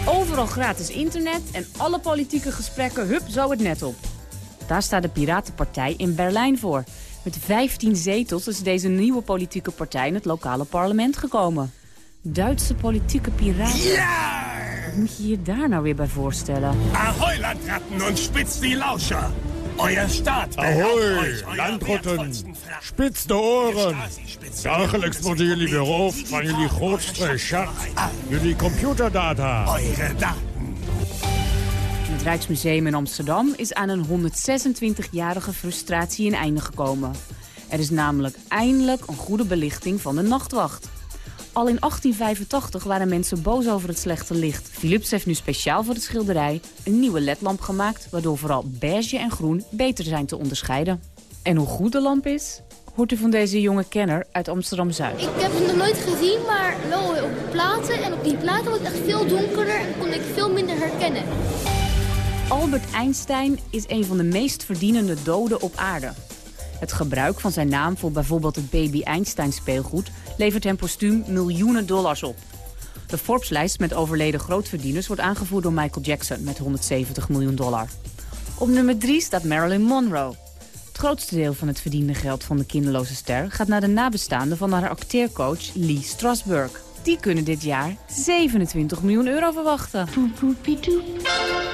Overal gratis internet en alle politieke gesprekken, hup, zo het net op. Daar staat de Piratenpartij in Berlijn voor. Met 15 zetels is deze nieuwe politieke partij in het lokale parlement gekomen. Duitse politieke piraten. Wat moet je je daar nou weer bij voorstellen? Ahoi, Landratten und spitzt die Lauscher. Euer Staat Ahoy, landrotten, spits de oren. Dagelijks worden jullie beroofd van jullie grootste schat, jullie computerdata. Eure Daten. Het Rijksmuseum in Amsterdam is aan een 126-jarige frustratie een einde gekomen. Er is namelijk eindelijk een goede belichting van de nachtwacht. Al in 1885 waren mensen boos over het slechte licht. Philips heeft nu speciaal voor de schilderij een nieuwe ledlamp gemaakt... waardoor vooral beige en groen beter zijn te onderscheiden. En hoe goed de lamp is, hoort u van deze jonge kenner uit Amsterdam-Zuid. Ik heb het nog nooit gezien, maar wel op platen. En op die platen was het echt veel donkerder en kon ik veel minder herkennen. Albert Einstein is een van de meest verdienende doden op aarde. Het gebruik van zijn naam voor bijvoorbeeld het Baby Einstein speelgoed... levert hem postuum miljoenen dollars op. De Forbes-lijst met overleden grootverdieners wordt aangevoerd door Michael Jackson... met 170 miljoen dollar. Op nummer 3 staat Marilyn Monroe. Het grootste deel van het verdiende geld van de kinderloze ster... gaat naar de nabestaanden van haar acteercoach Lee Strasberg. Die kunnen dit jaar 27 miljoen euro verwachten. Poepoepiedoe.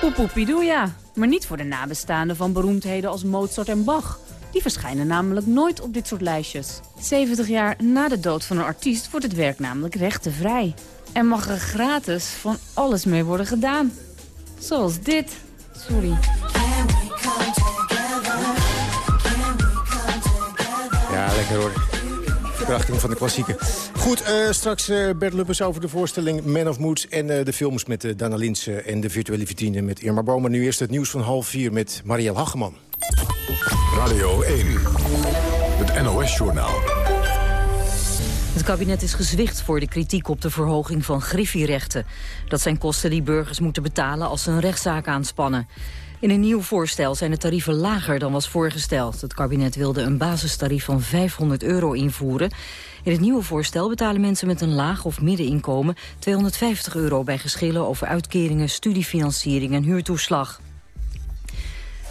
Poepoepiedoe, ja. Maar niet voor de nabestaanden van beroemdheden als Mozart en Bach. Die verschijnen namelijk nooit op dit soort lijstjes. 70 jaar na de dood van een artiest wordt het werk namelijk rechtenvrij. En mag er gratis van alles mee worden gedaan. Zoals dit. Sorry. Ja, lekker hoor. Verkrachting van de klassieken. Goed, eh, straks eh, Bert Luppers over de voorstelling Man of Moods... en eh, de films met Dana Linse en de virtuele vitrine met Irma Bomen. Nu eerst het nieuws van half vier met Marielle Hageman. Radio 1, het NOS-journaal. Het kabinet is gezwicht voor de kritiek op de verhoging van griffierechten. Dat zijn kosten die burgers moeten betalen als ze een rechtszaak aanspannen. In een nieuw voorstel zijn de tarieven lager dan was voorgesteld. Het kabinet wilde een basistarief van 500 euro invoeren. In het nieuwe voorstel betalen mensen met een laag of middeninkomen 250 euro bij geschillen over uitkeringen, studiefinanciering en huurtoeslag.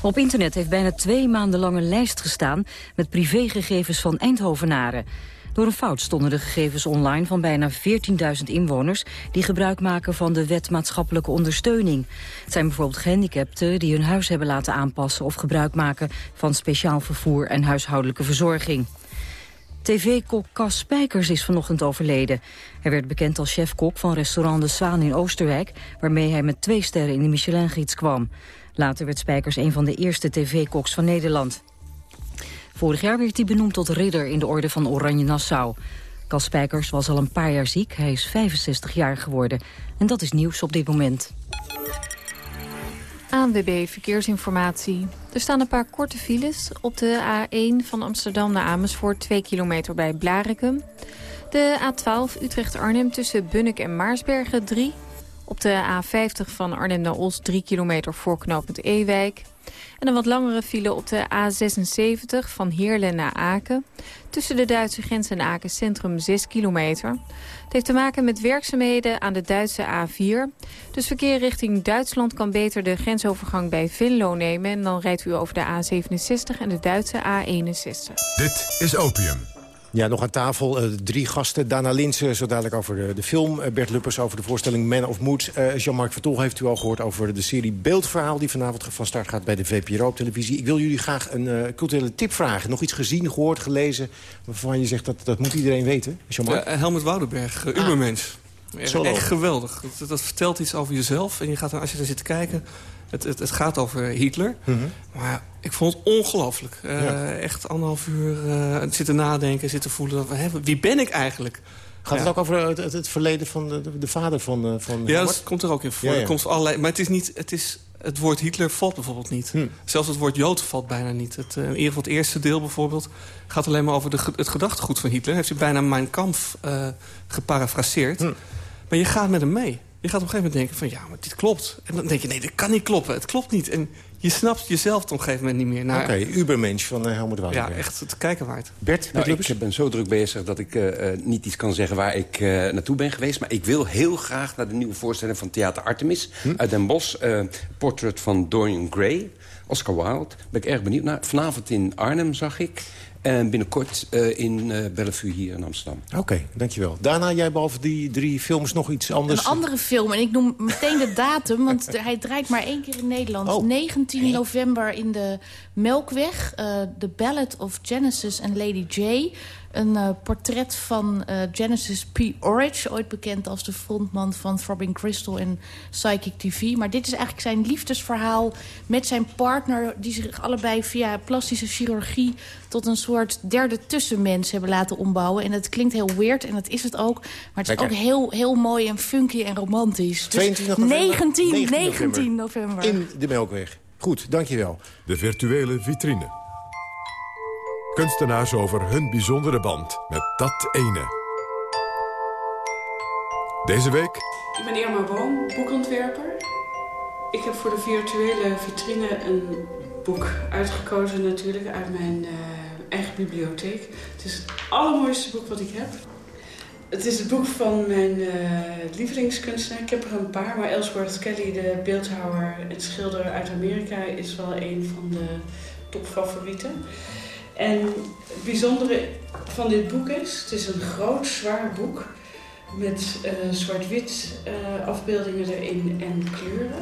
Op internet heeft bijna twee maanden lang een lijst gestaan met privégegevens van Eindhovenaren. Door een fout stonden de gegevens online van bijna 14.000 inwoners... die gebruik maken van de wet maatschappelijke ondersteuning. Het zijn bijvoorbeeld gehandicapten die hun huis hebben laten aanpassen... of gebruik maken van speciaal vervoer en huishoudelijke verzorging. TV-kok Cas Spijkers is vanochtend overleden. Hij werd bekend als chefkok van restaurant De Zwaan in Oosterwijk... waarmee hij met twee sterren in de Michelin-gids kwam. Later werd Spijkers een van de eerste tv-koks van Nederland. Vorig jaar werd hij benoemd tot ridder in de orde van Oranje Nassau. Cas Spijkers was al een paar jaar ziek. Hij is 65 jaar geworden. En dat is nieuws op dit moment. ANWB Verkeersinformatie. Er staan een paar korte files op de A1 van Amsterdam naar Amersfoort... 2 kilometer bij Blarikum. De A12 Utrecht-Arnhem tussen Bunnik en Maarsbergen 3. Op de A50 van Arnhem naar Os 3 kilometer voor knooppunt Ewijk. En een wat langere file op de A76 van Heerlen naar Aken. Tussen de Duitse grens en Aken centrum 6 kilometer. Het heeft te maken met werkzaamheden aan de Duitse A4. Dus verkeer richting Duitsland kan beter de grensovergang bij Venlo nemen. En dan rijdt u over de A67 en de Duitse A61. Dit is Opium. Ja, nog aan tafel uh, drie gasten. Dana Linsen, zo dadelijk over de, de film. Uh, Bert Luppers over de voorstelling Man of Mood. Uh, Jean-Marc Vertol heeft u al gehoord over de serie Beeldverhaal... die vanavond van start gaat bij de VPRO op televisie. Ik wil jullie graag een culturele tip vragen. Nog iets gezien, gehoord, gelezen... waarvan je zegt dat dat moet iedereen weten? Jean-Marc? Helmut Woudenberg, ah. Ubermens. Echt geweldig. Dat, dat, vertelt iets over jezelf. En je gaat, als je er zit te kijken... Het, het, het gaat over Hitler. Mm -hmm. Maar ik vond het ongelooflijk. Uh, ja. Echt anderhalf uur uh, zitten nadenken, zitten voelen. Hè, wie ben ik eigenlijk? Gaat het ook over het, het, verleden van de, de vader van, uh, van Ja, dat komt er ook in voor. Ja. Komt allerlei, maar het is niet... Het, is, het woord Hitler valt bijvoorbeeld niet. Hm. Zelfs het woord Jood valt bijna niet. Het, in ieder geval het eerste deel bijvoorbeeld... gaat alleen maar over de, het gedachtegoed van Hitler. Heeft hij bijna Mein Kampf geparafraseerd. Hm. Maar je gaat met hem mee. Je gaat op een gegeven moment denken van ja, maar dit klopt. En dan denk je nee, dit kan niet kloppen. Het klopt niet. En je snapt jezelf op een gegeven moment niet meer. Oké, okay, Ubermensch van uh, Helmut Woudenberg. Ja, echt het kijken waard. Bert, nou, ik ben zo druk bezig dat ik uh, niet iets kan zeggen waar ik uh, naartoe ben geweest. Maar ik wil heel graag naar de nieuwe voorstelling van Theater Artemis. Hm? Uit Den Bosch, Portrait van Dorian Gray. Oscar Wilde. Ben ik erg benieuwd naar. Vanavond in Arnhem zag ik. En binnenkort uh, in uh, Bellevue hier in Amsterdam. Oké, okay, dankjewel. Daarna jij behalve die drie films nog iets anders? Een andere film. En ik noem meteen de datum, want hij draait maar één keer in Nederland. Oh. 19 november in de Melkweg. Uh, The Ballad of Genesis en Lady J. Een uh, portret van uh, Genesis P. Orridge. Ooit bekend als de frontman van Throbbing Crystal en Psychic TV. Maar dit is eigenlijk zijn liefdesverhaal met zijn partner... die zich allebei via plastische chirurgie... tot een soort derde tussenmens hebben laten ombouwen. En het klinkt heel weird en dat is het ook. Maar het is Lekker. ook heel, heel mooi en funky en romantisch. Dus 22 november? 19, 19 19 november. In de Melkweg. Goed, dankjewel. De virtuele vitrine. Kunstenaars over hun bijzondere band met dat ene. Deze week... Ik ben Irma Boom, boekontwerper. Ik heb voor de virtuele vitrine een boek uitgekozen natuurlijk uit mijn uh, eigen bibliotheek. Het is het allermooiste boek wat ik heb. Het is het boek van mijn uh, lievelingskunstenaar. Ik heb er een paar, maar Ellsworth Kelly, de beeldhouwer en schilder uit Amerika, is wel een van de topfavorieten. En het bijzondere van dit boek is, het is een groot, zwaar boek met uh, zwart-wit uh, afbeeldingen erin en kleuren.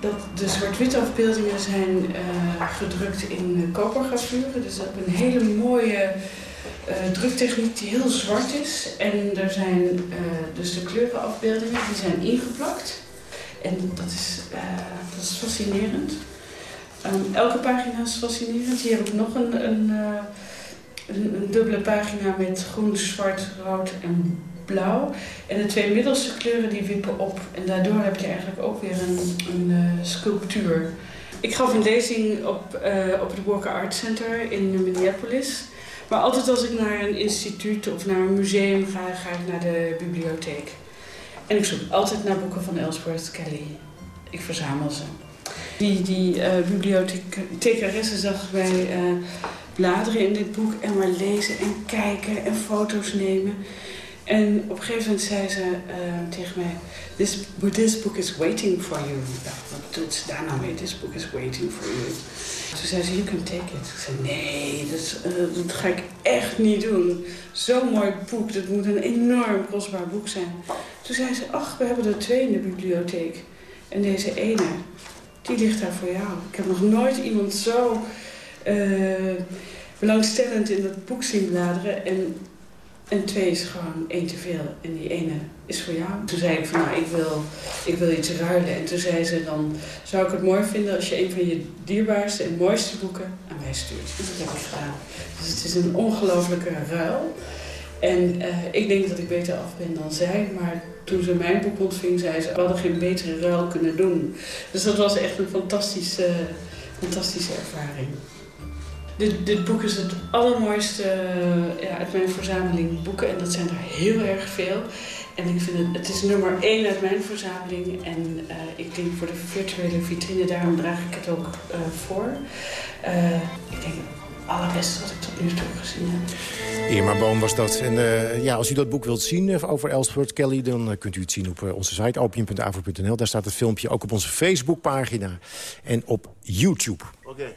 Dat de zwart-wit afbeeldingen zijn uh, gedrukt in kopergravure. Dus is een hele mooie druktechniek die heel zwart is. En er zijn dus de kleurenafbeeldingen, die zijn ingeplakt. En dat is, dat is fascinerend. Um, elke pagina is fascinerend. Hier heb ik nog een, een, een, een dubbele pagina met groen, zwart, rood en blauw. En de twee middelste kleuren die wippen op. En daardoor heb je eigenlijk ook weer een, een uh, sculptuur. Ik gaf een lezing op, uh, op het Walker Art Center in Minneapolis. Maar altijd als ik naar een instituut of naar een museum ga, ga ik naar de bibliotheek. En ik zoek altijd naar boeken van Ellsworth Kelly. Ik verzamel ze. Die, die uh, zag mij bladeren in dit boek en maar lezen en kijken en foto's nemen. En op een gegeven moment zei ze uh, tegen mij... This, book is waiting for you. Wat doet ze daar nou mee? This book is waiting for you. Toen zei ze, you can take it. Ik zei, nee, dat, dat ga ik echt niet doen. Zo'n mooi boek, dat moet een enorm kostbaar boek zijn. Toen zei ze, ach, we hebben er twee in de bibliotheek. En deze ene, die ligt daar voor jou. Ik heb nog nooit iemand zo uh, belangstellend in dat boek zien bladeren. En en twee is gewoon één te veel. En die ene is voor jou. Toen zei ik van nou, ik wil, ik wil iets ruilen. En toen zei ze dan, zou ik het mooi vinden als je een van je dierbaarste en mooiste boeken aan mij stuurt. En dat heb ik gedaan. Dus het is een ongelofelijke ruil. En uh, ik denk dat ik beter af ben dan zij. Maar toen ze mijn boek ontving, zei ze, we hadden geen betere ruil kunnen doen. Dus dat was echt een fantastische, fantastische ervaring. Dit, dit, boek is het allermooiste uh, ja, uit mijn verzameling boeken. En dat zijn er heel erg veel. En ik vind het, het is nummer één uit mijn verzameling. En uh, ik denk voor de virtuele vitrine, daarom draag ik het ook uh, voor. ik denk allerbeste wat ik tot nu toe gezien heb. Irma Boom was dat. En ja, als u dat boek wilt zien over Ellsworth Kelly... dan kunt u het zien op onze site opium.avro.nl. Daar staat het filmpje ook op onze Facebookpagina en op YouTube. Oké. Okay.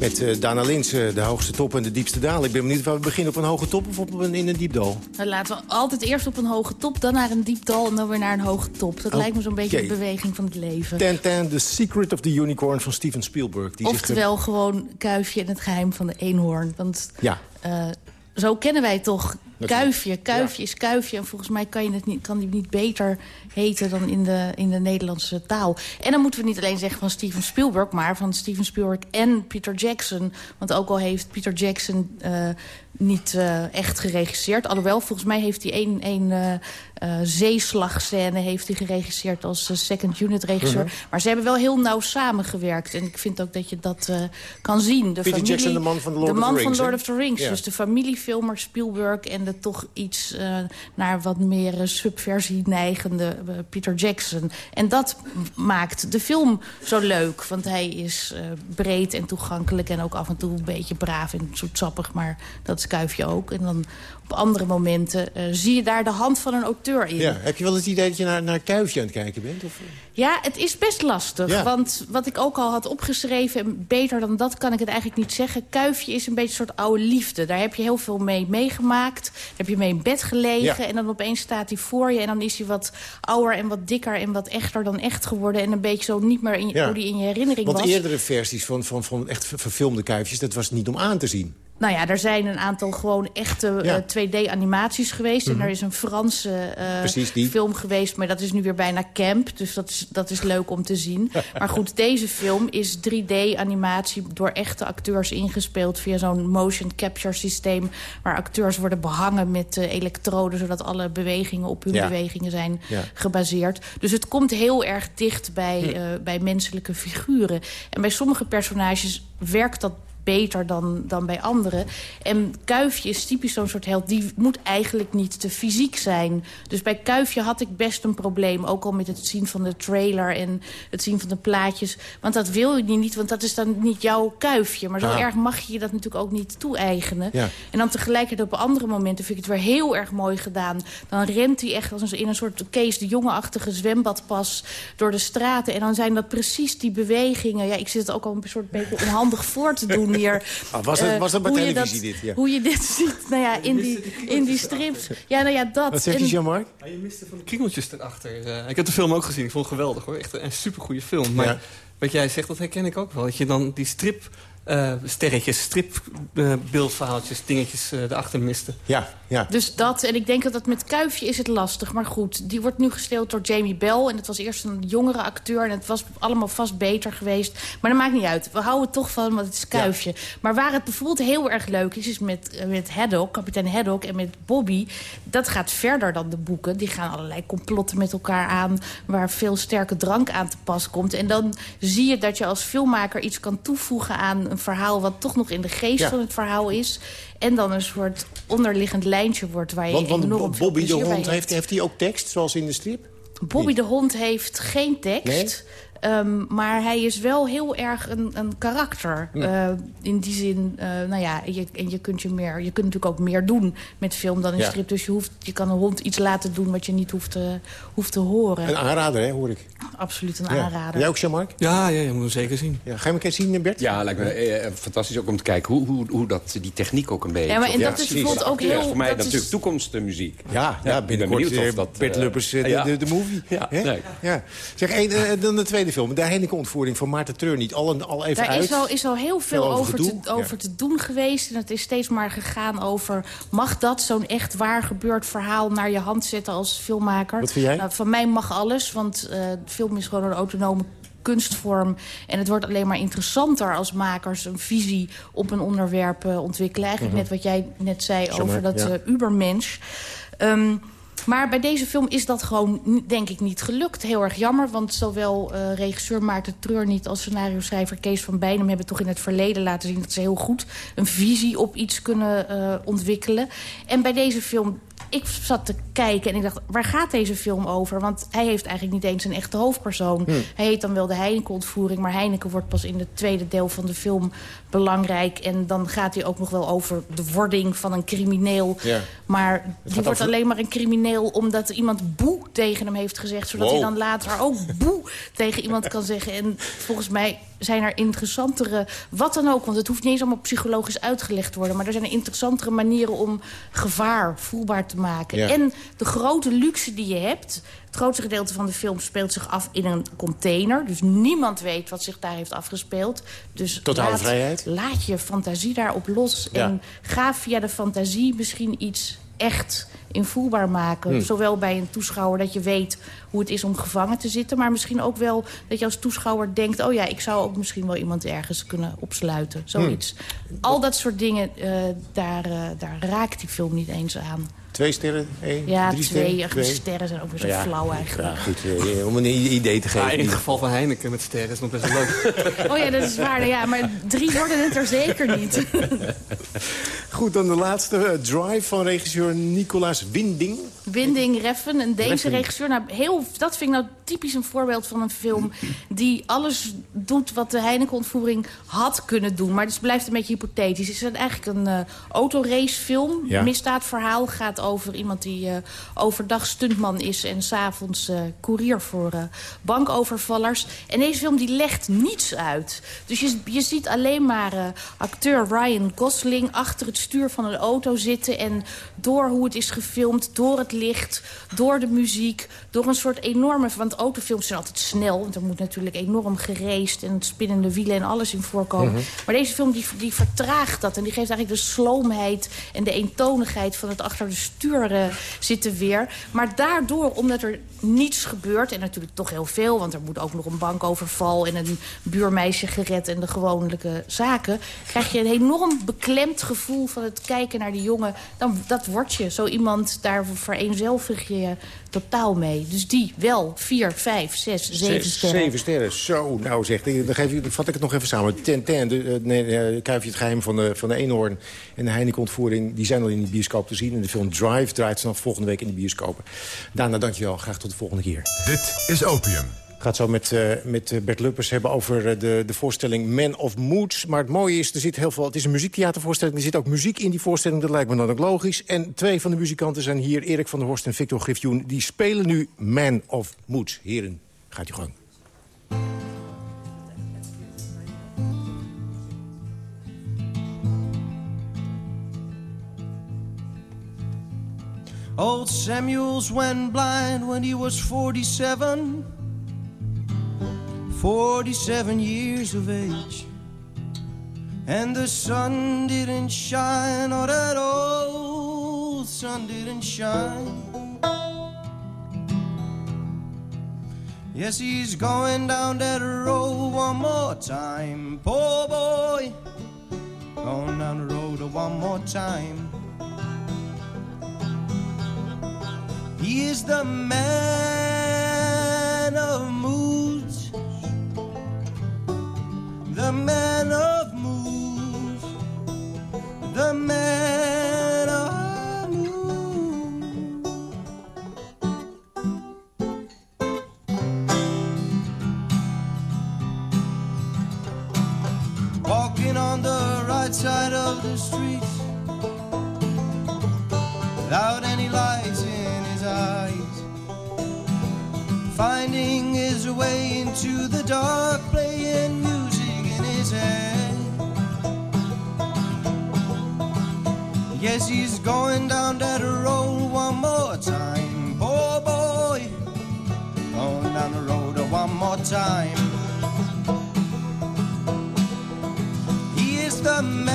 Met uh, Dana Lins, uh, de hoogste top en de diepste dal. Ik ben benieuwd of we beginnen op een hoge top of op een, in een diep dal. Nou, laten we altijd eerst op een hoge top, dan naar een diep dal en dan weer naar een hoge top. Dat oh, lijkt me zo'n beetje de beweging van het leven. Ten ten, The Secret of the Unicorn van Steven Spielberg. Die Oftewel zich, gewoon Kuifje en het geheim van de eenhoorn. Want ja. Uh, zo kennen wij toch Kuifje. Kuifje ja. is kuifje. En volgens mij kan, je het niet, kan die niet beter heten dan in de, in de Nederlandse taal. En dan moeten we niet alleen zeggen van Steven Spielberg... maar van Steven Spielberg en Peter Jackson. Want ook al heeft Peter Jackson uh, niet uh, echt geregisseerd. Alhoewel, volgens mij heeft hij één, één uh, uh, zeeslagscène heeft hij geregisseerd als second unit regisseur. -huh. Maar ze hebben wel heel nauw samengewerkt. En ik vind ook dat je dat kan zien. De Peter familie, Jackson, de man van Lord, de man of, the van Rings, Lord of the Rings. Dus de familiefilmer Spielberg en de toch iets naar wat meer subversie neigende Peter Jackson. En dat maakt de film zo leuk. Want hij is breed en toegankelijk en ook af en toe een beetje braaf en zoetsappig. Maar dat is Kuifje ook. En dan op andere momenten zie je daar de hand van een auteur in. Ja. Heb je wel het idee dat je naar, naar Kuifje aan het kijken bent? Of? Ja, het is best lastig. Ja. Want wat ik ook al had opgeschreven... en beter dan dat kan ik het eigenlijk niet zeggen... Kuifje is een beetje een soort oude liefde. Daar heb je heel veel mee meegemaakt. Daar heb je mee in bed gelegen. Ja. En dan opeens staat hij voor je. En dan is hij wat ouder en wat dikker en wat echter dan echt geworden. En een beetje zo niet meer in je, Ja. hoe die in je herinnering Want was. eerdere versies van, van, van echt ver- verfilmde kuifjes... dat was niet om aan te zien. Nou ja, er zijn een aantal gewoon echte Ja. 2D-animaties geweest. Mhm. En er is een Franse eh, film geweest. Maar dat is nu weer bijna camp. Dus dat is, dat is leuk om te zien. maar goed, deze film is 3D-animatie door echte acteurs ingespeeld... via zo'n motion capture systeem... waar acteurs worden behangen met eh, elektroden... zodat alle bewegingen op hun Ja. bewegingen zijn Ja. gebaseerd. Dus het komt heel erg dicht bij, eh, bij menselijke figuren. En bij sommige personages werkt dat beter dan, dan bij anderen. En Kuifje is typisch zo'n soort held. Die moet eigenlijk niet te fysiek zijn. Dus bij Kuifje had ik best een probleem. Ook al met het zien van de trailer en het zien van de plaatjes. Want dat wil je niet, want dat is dan niet jouw Kuifje. Maar zo Ah. erg mag je je dat natuurlijk ook niet toe-eigenen. Ja. En dan tegelijkertijd op andere momenten vind ik het weer heel erg mooi gedaan. Dan rent hij echt als een, in een soort Kees de Jonge-achtige zwembadpas door de straten. En dan zijn dat precies die bewegingen. Ja, ik zit het ook al een soort beetje onhandig voor te doen Ah, was het- Eh, was dat bij hoe je televisie dit, ja. Hoe je dit ziet, nou ja, in die, in die strips. Ja, nou ja, dat. Wat zeg je, Jean-Marc? Je miste van de kringeltjes erachter. Eh, ik heb de film ook gezien. Ik vond het geweldig hoor. Echt een, supergoeie film. Maar Ja. wat jij zegt, dat herken ik ook wel. Dat je dan die strip... eh, sterretjes, strip eh, beeldverhaaltjes, dingetjes eh, erachter miste. Ja, ja. Dus dat, en ik denk dat dat met Kuifje is het lastig. Maar goed, die wordt nu gesteeld door Jamie Bell. En het was eerst een jongere acteur. En het was allemaal vast beter geweest. Maar dat maakt niet uit. We houden het toch van, want het is Kuifje. Maar waar het bijvoorbeeld heel erg leuk is... is met, eh, met Haddock, kapitein Haddock en met Bobby. Dat gaat verder dan de boeken. Die gaan allerlei complotten met elkaar aan... waar veel sterke drank aan te pas komt. En dan zie je dat je als filmmaker iets kan toevoegen aan een verhaal... wat toch nog in de geest Ja. van het verhaal is. En dan een soort onderliggend lijntje wordt... waar je Want, want enorm Bobby de hond, heeft, heeft hij ook tekst, zoals in de strip? Bobby de hond heeft geen tekst. Nee? Ehm, maar hij is wel heel erg een, een karakter. Eh, in die zin, eh, nou ja, je, en je kunt, je, meer, je kunt natuurlijk ook meer doen met film dan in Ja. strip. Dus je, hoeft, je kan een hond iets laten doen wat je niet hoeft te, hoeft te horen. Een aanrader, hè, hoor ik. Absoluut een Ja. aanrader. Jij ook, Jean-Marc? Ja, ja, je moet hem zeker zien. Ja, ga je hem een keer zien, Bert? Ja, lijkt me eh, fantastisch ook om te kijken hoe, hoe, hoe dat, die techniek ook een beetje... Ja, maar en dat is bijvoorbeeld ook heel- Voor mij dat natuurlijk is- toekomstmuziek. Ja, ja, binnenkort benieuwd of eh, dat, Bert eh, Luppers, eh, de, ja. de, de movie. Ja, nee. ja. Zeg, één, eh, dan de tweede film. De Heineken-ontvoering van Maarten Treur niet. Al, al even Daar uit. is al, is al heel veel Veel over te, over Ja. te doen geweest. En het is steeds maar gegaan over... mag dat zo'n echt waar gebeurd verhaal naar je hand zetten als filmmaker? Wat vind jij? Nou, van mij mag alles, want eh, film is gewoon een autonome kunstvorm. En het wordt alleen maar interessanter als makers een visie op een onderwerp eh, ontwikkelen. Eigenlijk Mhm. net wat jij net zei over dat ja. eh, ubermensch. Ehm, maar bij deze film is dat gewoon, denk ik, niet gelukt. Heel erg jammer, want zowel eh, regisseur Maarten Treur niet... als scenario-schrijver Kees van Bijnem hebben toch in het verleden laten zien... dat ze heel goed een visie op iets kunnen eh, ontwikkelen. En bij deze film... Ik zat te kijken en ik dacht, waar gaat deze film over? Want hij heeft eigenlijk niet eens een echte hoofdpersoon. Hmm. Hij heet dan wel de Heineken-ontvoering... maar Heineken wordt pas in het tweede deel van de film belangrijk. En dan gaat hij ook nog wel over de wording van een crimineel. Ja. Maar die wordt over- alleen maar een crimineel... omdat iemand boe tegen hem heeft gezegd... zodat Wow. hij dan later ook boe tegen iemand kan zeggen. En volgens mij zijn er interessantere... wat dan ook, want het hoeft niet eens allemaal psychologisch uitgelegd te worden... maar er zijn interessantere manieren om gevaar voelbaar te maken. Ja. En de grote luxe die je hebt... het grootste gedeelte van de film speelt zich af in een container. Dus niemand weet wat zich daar heeft afgespeeld. Dus Totale laat, vrijheid. laat je fantasie daarop los. Ja. En ga via de fantasie misschien iets echt invoelbaar maken. Hmm. Zowel bij een toeschouwer dat je weet hoe het is om gevangen te zitten... maar misschien ook wel dat je als toeschouwer denkt... oh ja, ik zou ook misschien wel iemand ergens kunnen opsluiten. Zoiets. Al dat soort dingen, eh, daar, eh, daar raakt die film niet eens aan. Twee sterren? Één, Ja, drie twee. sterren? Echt, sterren zijn ook weer zo Ja. flauw eigenlijk. Ja, goed, eh, om een idee te Ja, geven. in het geval van Heineken met sterren is nog best wel leuk. Oh ja, dat is waar. Ja, maar drie worden het er zeker niet. Goed, dan de laatste. eh, Drive van regisseur Nicolaas Winding. Winding Reffen, een Deense Reffen. regisseur. Nou, heel, dat vind ik nou typisch een voorbeeld van een film... die alles doet wat de Heineken-ontvoering had kunnen doen. Maar het blijft een beetje hypothetisch. Het is eigenlijk een eh autoracefilm. Ja. Misdaadverhaal gaat over iemand die eh, overdag stuntman is... en s'avonds eh koerier voor eh, bankovervallers. En deze film die legt niets uit. Dus je, je ziet alleen maar acteur Ryan Gosling... achter het stuur van een auto zitten... en door hoe het is gefilmd, door het licht, door de muziek... door een soort enorme... want autofilms zijn altijd snel, want er moet natuurlijk enorm gereest... en spinnende wielen en alles in voorkomen. Mhm. Maar deze film die, die vertraagt dat en die geeft eigenlijk de sloomheid... en de eentonigheid van het achter de stuur eh, zitten weer. Maar daardoor, omdat er niets gebeurt... en natuurlijk toch heel veel, want er moet ook nog een bankoverval... en een buurmeisje gered en de gewone zaken... krijg je een enorm beklemd gevoel van het kijken naar die jongen. Dan, dat word je. Zo iemand, daar vereenzelvig je totaal mee. Dus die wel. Vier, vijf, zes, zeven Zes, sterren. Zeven sterren. Zo, nou zegt hij. Dan, geef je, dan vat ik het nog even samen. Ten ten, de, eh, nee, uh, Kuifje het geheim van de, van de eenhoorn en de Heineken-ontvoering... die zijn al in de bioscoop te zien. En de film Drive draait vanaf volgende week in de bioscopen. Daarna dankjewel. Graag tot de volgende keer. Dit is Opium. Ik ga het zo met, uh, met Bert Luppers hebben over uh, de, de voorstelling Man of Moods. Maar het mooie is, er zit heel veel, het is een muziektheatervoorstelling. Er zit ook muziek in die voorstelling, dat lijkt me dan ook logisch. En twee van de muzikanten zijn hier, Erik van der Horst en Victor Griffioen. Die spelen nu Man of Moods. Heren, gaat je gang. Old Samuels went blind when he was 47. 47 years of age. And the sun didn't shine, or that old sun didn't shine. Yes, he's going down that road one more time. Poor boy, going down the road one more time. He is the man the man of moods, the man of moods. Walking on the right side of the street without any lights in his eyes. Finding his way into the dark, playing Yes, he's going down that road one more time. Poor boy, going down the road one more time. He is the man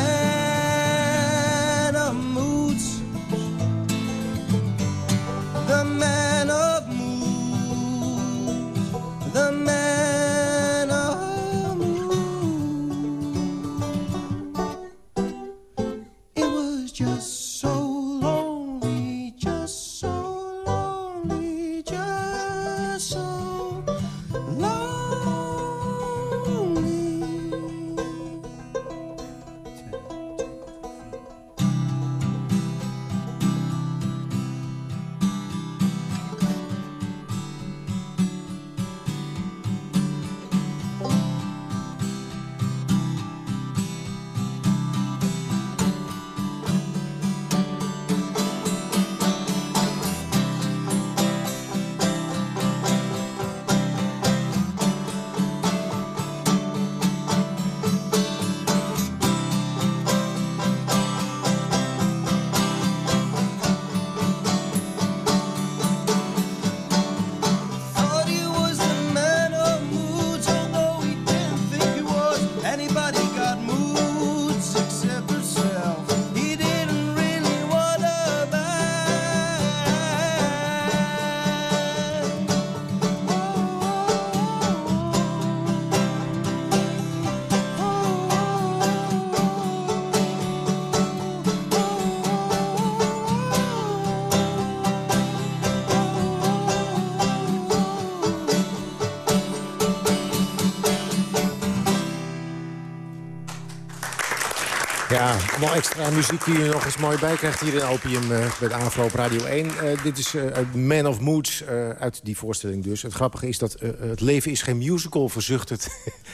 allemaal extra muziek die je nog eens mooi bij krijgt hier in Opium uh, met Afro op Radio 1. Uh, dit is uh, Man of Moods uit die voorstelling dus. Het grappige is dat het leven is geen musical verzucht het,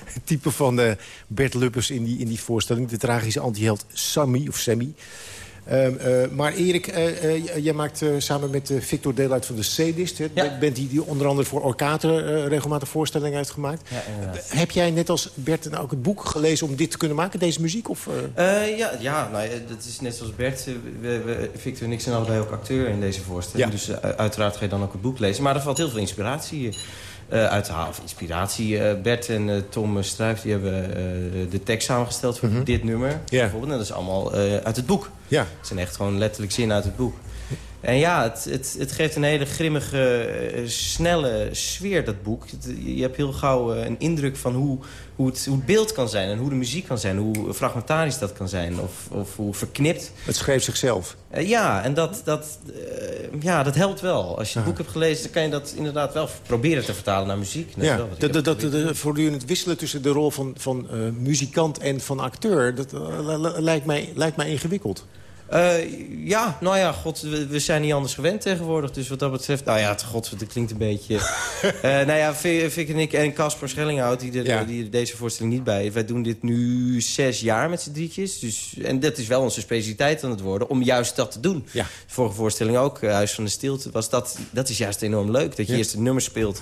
het type van Bert Luppers in die, in die voorstelling. De tragische antiheld Sammy, of Sammy. Ehm, eh, maar Erik, eh, eh, jij maakt samen met Victor deel uit van de C-list. Ja. Bent die, die onder andere voor Orkater regelmatig voorstellingen heeft gemaakt. Ja, Heb jij net als Bert nou ook het boek gelezen om dit te kunnen maken, deze muziek? Of, ja, ja nou, dat is net zoals Bert. We, we, Victor en ik zijn allebei ook acteur in deze voorstelling. Dus uiteraard ga je dan ook het boek lezen. Maar er valt heel veel inspiratie uh, uit te halen. Of inspiratie. Uh, Bert en uh, Tom Struijf die hebben de tekst samengesteld voor mhm. dit nummer. Yeah. Bijvoorbeeld. En dat is allemaal uit het boek. Ja. Het zijn echt gewoon letterlijk zinnen uit het boek. En ja, het, het, het geeft een hele grimmige, snelle sfeer, dat boek. je hebt heel gauw een indruk van hoe, hoe, het, hoe het beeld kan zijn... en hoe de muziek kan zijn, hoe fragmentarisch dat kan zijn... of, of hoe verknipt. Het schreef zichzelf. Uh, ja, en dat, dat, uh, ja, dat helpt wel. Als je het boek hebt gelezen, dan kan je dat inderdaad wel proberen te vertalen naar muziek. Dat ja, dat, dat, dat, voortdurend wisselen tussen de rol van, van uh, muzikant en van acteur... dat lijkt, mij, lijkt mij ingewikkeld. Uh, ja, nou ja, god, we, we, zijn niet anders gewend tegenwoordig. Dus wat dat betreft, nou ja, god, dat klinkt een beetje... uh, nou ja, Fik en ik en Casper Schellinghout, die, de, ja. die deze voorstelling niet bij. Wij doen dit nu zes jaar met z'n drietjes. Dus, en dat is wel onze specialiteit aan het worden, om juist dat te doen. Ja. vorige voorstelling ook, uh, Huis van de Stilte, was dat, dat is juist enorm leuk. Dat je eerst het nummer speelt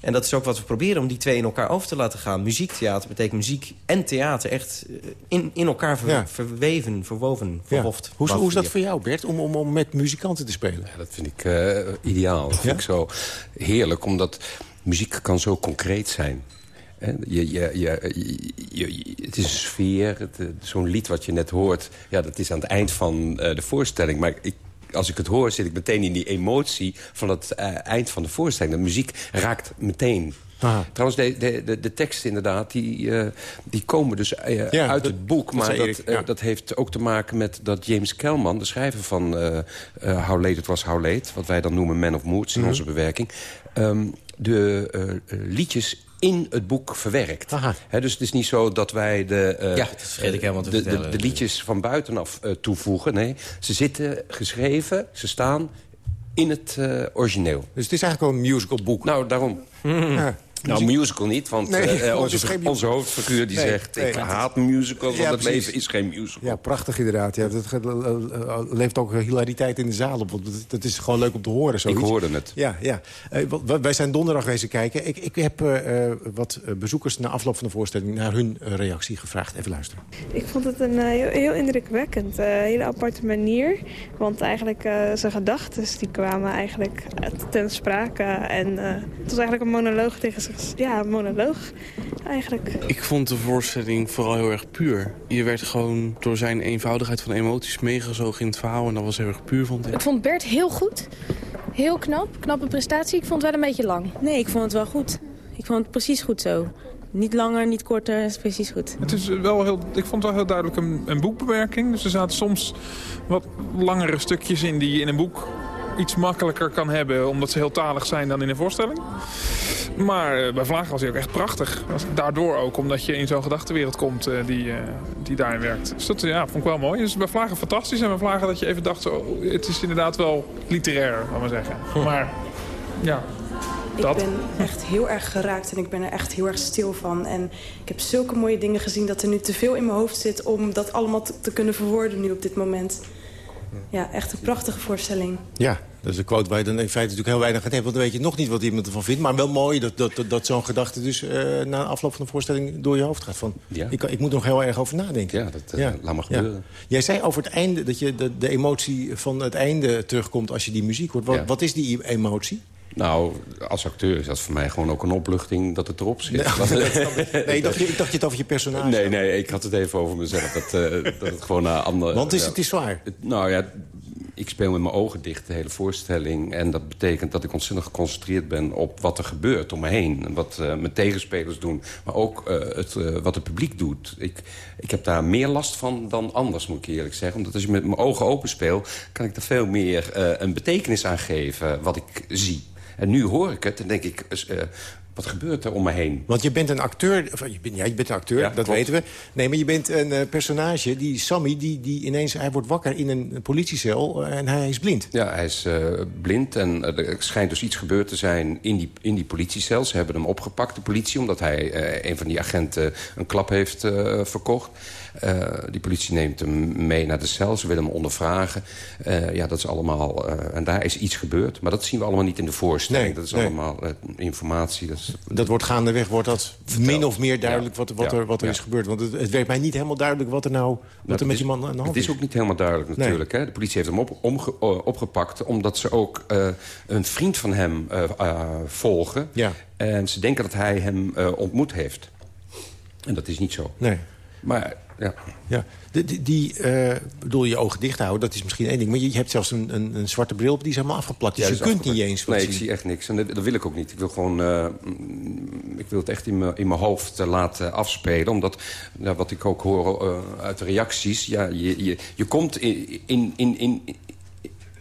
en dat is ook wat we proberen, om die twee in elkaar over te laten gaan. Muziektheater betekent muziek en theater echt eh, in, in elkaar verweven, verwoven, verhoofd. Hoe, hoe, is dat voor jou, Bert, om, om, om met muziekkanten te spelen? Ja, dat vind ik uh, ideaal. Dat vind ik zo heerlijk, omdat muziek kan zo concreet zijn. Je, je, je, het is een sfeer. Zo'n lied wat je net hoort, ja, dat is aan het eind van de voorstelling. Maar ik als ik het hoor, zit ik meteen in die emotie van het uh, eind van de voorstelling. De muziek raakt meteen. Aha. Trouwens, de, de, de, de teksten inderdaad, die, uh, die komen dus uh, ja, uit dat, het boek. Maar dat, ja. dat, heeft ook te maken met dat James Kelman, de schrijver van How Late It Was How Late... wat wij dan noemen Man of Moods in mm -hmm. onze bewerking... Um, de liedjes in het boek verwerkt. He, dus het is niet zo dat wij de, uh, ja, dat vergeet ik helemaal te de, de, de, liedjes van buitenaf uh, toevoegen. Nee, ze zitten geschreven, ze staan in het uh, origineel. Dus het is eigenlijk wel een musical boek. Nou, daarom. Ja. Nou, musical niet, want nee, uh, onze, onze hoofdfiguur die nee, zegt... ik haat musicals, want het leven is geen musical. Ja, prachtig inderdaad. Ja, dat uh, leeft ook hilariteit in de zaal op. Want dat is gewoon leuk om te horen. Zoiets. Ik hoorde het. Ja, ja. wij zijn donderdag wezen kijken. Ik, ik heb wat bezoekers na afloop van de voorstelling... naar hun reactie gevraagd. Even luisteren. Ik vond het een heel, heel, indrukwekkend. Een hele aparte manier. Want eigenlijk zijn gedachten die kwamen eigenlijk ten sprake. En het was eigenlijk een monoloog tegen ja, monoloog eigenlijk. Ik vond de voorstelling vooral heel erg puur. Je werd gewoon door zijn eenvoudigheid van emoties meegezogen in het verhaal. En dat was heel erg puur, vond ik. Ik vond Bert heel goed. Heel knap. Knappe prestatie. Ik vond het wel een beetje lang. Nee, ik vond het wel goed. Ik vond het precies goed zo. Niet langer, niet korter, is precies goed. Het is wel heel, ik vond het wel heel duidelijk een, een boekbewerking. Dus er zaten soms wat langere stukjes in die je in een boek iets makkelijker kan hebben... omdat ze heel talig zijn dan in een voorstelling. Maar eh, bij Vlagen was hij ook echt prachtig. Daardoor ook, omdat je in zo'n gedachtenwereld komt uh, die, uh, die daarin werkt. Dus dat ja, vond ik wel mooi. Dus bij Vlagen fantastisch. En bij Vlagen dat je even dacht, zo, het is inderdaad wel literair, laten we zeggen. Maar ja, dat. Ik ben echt heel erg geraakt en ik ben er echt heel erg stil van. En ik heb zulke mooie dingen gezien dat er nu te veel in mijn hoofd zit... om dat allemaal te, te kunnen verwoorden nu op dit moment. Ja, echt een prachtige voorstelling. Ja, dat is een quote waar je dan in feite natuurlijk heel weinig aan hebt. Want dan weet je nog niet wat iemand ervan vindt. Maar wel mooi dat, dat, dat, zo'n gedachte dus uh, na afloop van de voorstelling door je hoofd gaat. Van, ik, ik moet er nog heel erg over nadenken. Ja, dat uh, laat maar gebeuren. Jij zei over het einde dat je de, de, emotie van het einde terugkomt als je die muziek hoort. Wat, wat is die emotie? Nou, als acteur is dat voor mij gewoon ook een opluchting dat het erop zit. Nee, nee ik, dacht, ik, dacht, je het over je personage. Nee, nee, ik had het even over mezelf. Dat, uh, dat het gewoon naar andere... Want is, het is zwaar. nou ja, ik speel met mijn ogen dicht de hele voorstelling. En dat betekent dat ik ontzettend geconcentreerd ben op wat er gebeurt om me heen. En wat uh, mijn tegenspelers doen, maar ook uh, het, uh, wat het publiek doet. Ik, ik heb daar meer last van dan anders, moet ik eerlijk zeggen. Omdat als je met mijn ogen open speel, kan ik er veel meer een betekenis aan geven wat ik zie. En nu hoor ik het en denk ik wat gebeurt er om me heen? Want je bent een acteur, of, je bent, ja, je bent een acteur, Ja, dat klopt. weten we. Nee, maar je bent een eh, personage, die Sammy, die, die ineens... hij wordt wakker in een politiecel eh, en hij is blind. Ja, hij is eh, blind en er schijnt dus iets gebeurd te zijn in die, in die politiecel. Ze hebben hem opgepakt, de politie, omdat hij een van die agenten een klap heeft verkocht. Eh, die politie neemt hem mee naar de cel, ze willen hem ondervragen. Eh, ja, dat is allemaal... eh, en daar is iets gebeurd, maar dat zien we allemaal niet in de voorstelling. Nee, dat is nee. allemaal informatie. Dat is, Dat wordt gaandeweg wordt dat min of meer duidelijk wat, wat Ja, er, wat er ja. is gebeurd. Want het, het werd mij niet helemaal duidelijk wat er nou wat Nou, er met die man aan de hand Het is ook niet helemaal duidelijk natuurlijk. Hè? De politie heeft hem op, omge- opgepakt omdat ze ook een vriend van hem volgen. Ja. En ze denken dat hij hem ontmoet heeft. En dat is niet zo. Nee. Maar ja, Ja, die, eh, bedoel je ogen dicht houden, dat is misschien één ding. Maar je, je hebt zelfs een, een, een zwarte bril op, die is helemaal afgeplakt. Dus Ja, je kunt niet eens wat Nee, zien. ik zie echt niks. En dat, dat wil ik ook niet. Ik wil gewoon... eh, ik wil het echt in mijn in mijn hoofd eh, laten afspelen. Omdat, nou, wat ik ook hoor uit de reacties... Ja, je, je, je komt in, in, in, in,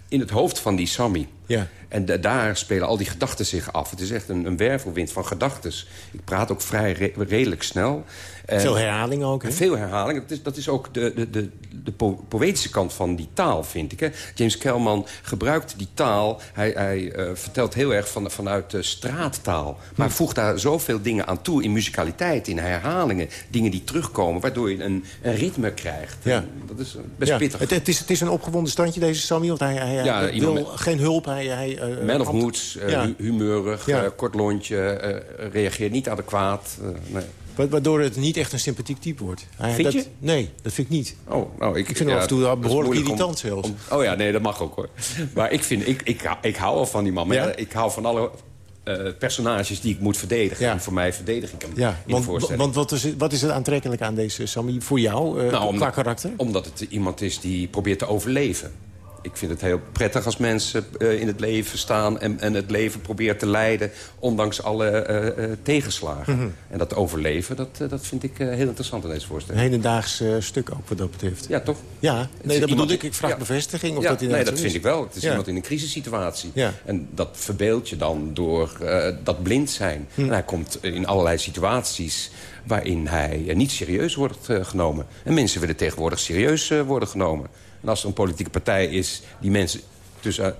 in het hoofd van die Sammy. Ja. En da- daar spelen al die gedachten zich af. Het is echt een, een wervelwind van gedachten. Ik praat ook vrij re- redelijk snel. Veel herhalingen ook, hè? Veel herhalingen. Dat is, dat is ook de, de, de, de po- poëtische kant van die taal, vind ik. Hè. James Kelman gebruikt die taal. Hij, hij eh, vertelt heel erg van, vanuit straattaal. Maar voegt daar zoveel dingen aan toe. In muzikaliteit, in herhalingen. Dingen die terugkomen, waardoor je een, een ritme krijgt. Ja. Dat is best Ja, pittig. Het, het, is, het is een opgewonden standje, deze Sammy. Want hij, hij, hij Ja, wil met- geen hulp. Hij, hij, eh, Man of moods, eh, Ja. humeurig, eh, kort lontje, eh, reageert niet adequaat. eh, nee. Wa- Waardoor het niet echt een sympathiek type wordt. Hij, Vind dat, je? Nee, dat vind ik niet. Oh, nou, ik, Ik vind hem af en toe behoorlijk moeilijk om- irritant zelfs. om- oh ja, nee, dat mag ook hoor. Maar ik, vind, ik, ik, hou- ik hou wel van die man. Maar Ja? ja, ik hou van alle eh, personages die ik moet verdedigen. En voor mij verdedig ik hem Ja, in de want, voorstelling. want wat, is, het- wat is het aantrekkelijk aan deze Sammy voor jou, eh, Nou, qua omdat- karakter? Omdat het iemand is die probeert te overleven. Ik vind het heel prettig als mensen eh, in het leven staan... En, en het leven probeert te leiden, ondanks alle eh, eh, tegenslagen. Mhm. En dat overleven, dat, dat vind ik heel interessant in deze Een voorstelling. hedendaags eh, stuk ook, wat dat betreft. Ja, toch? Ja, nee, dat bedoel ik. Ik vraag ja. bevestiging of ja, dat nee, dat vind is. ik wel. Het is Ja. iemand in een crisissituatie. En dat verbeeld je dan door dat blind zijn. Hm. En hij komt in allerlei situaties waarin hij niet serieus wordt genomen. En mensen willen tegenwoordig serieus worden genomen. En als er een politieke partij is die mensen tussen uh,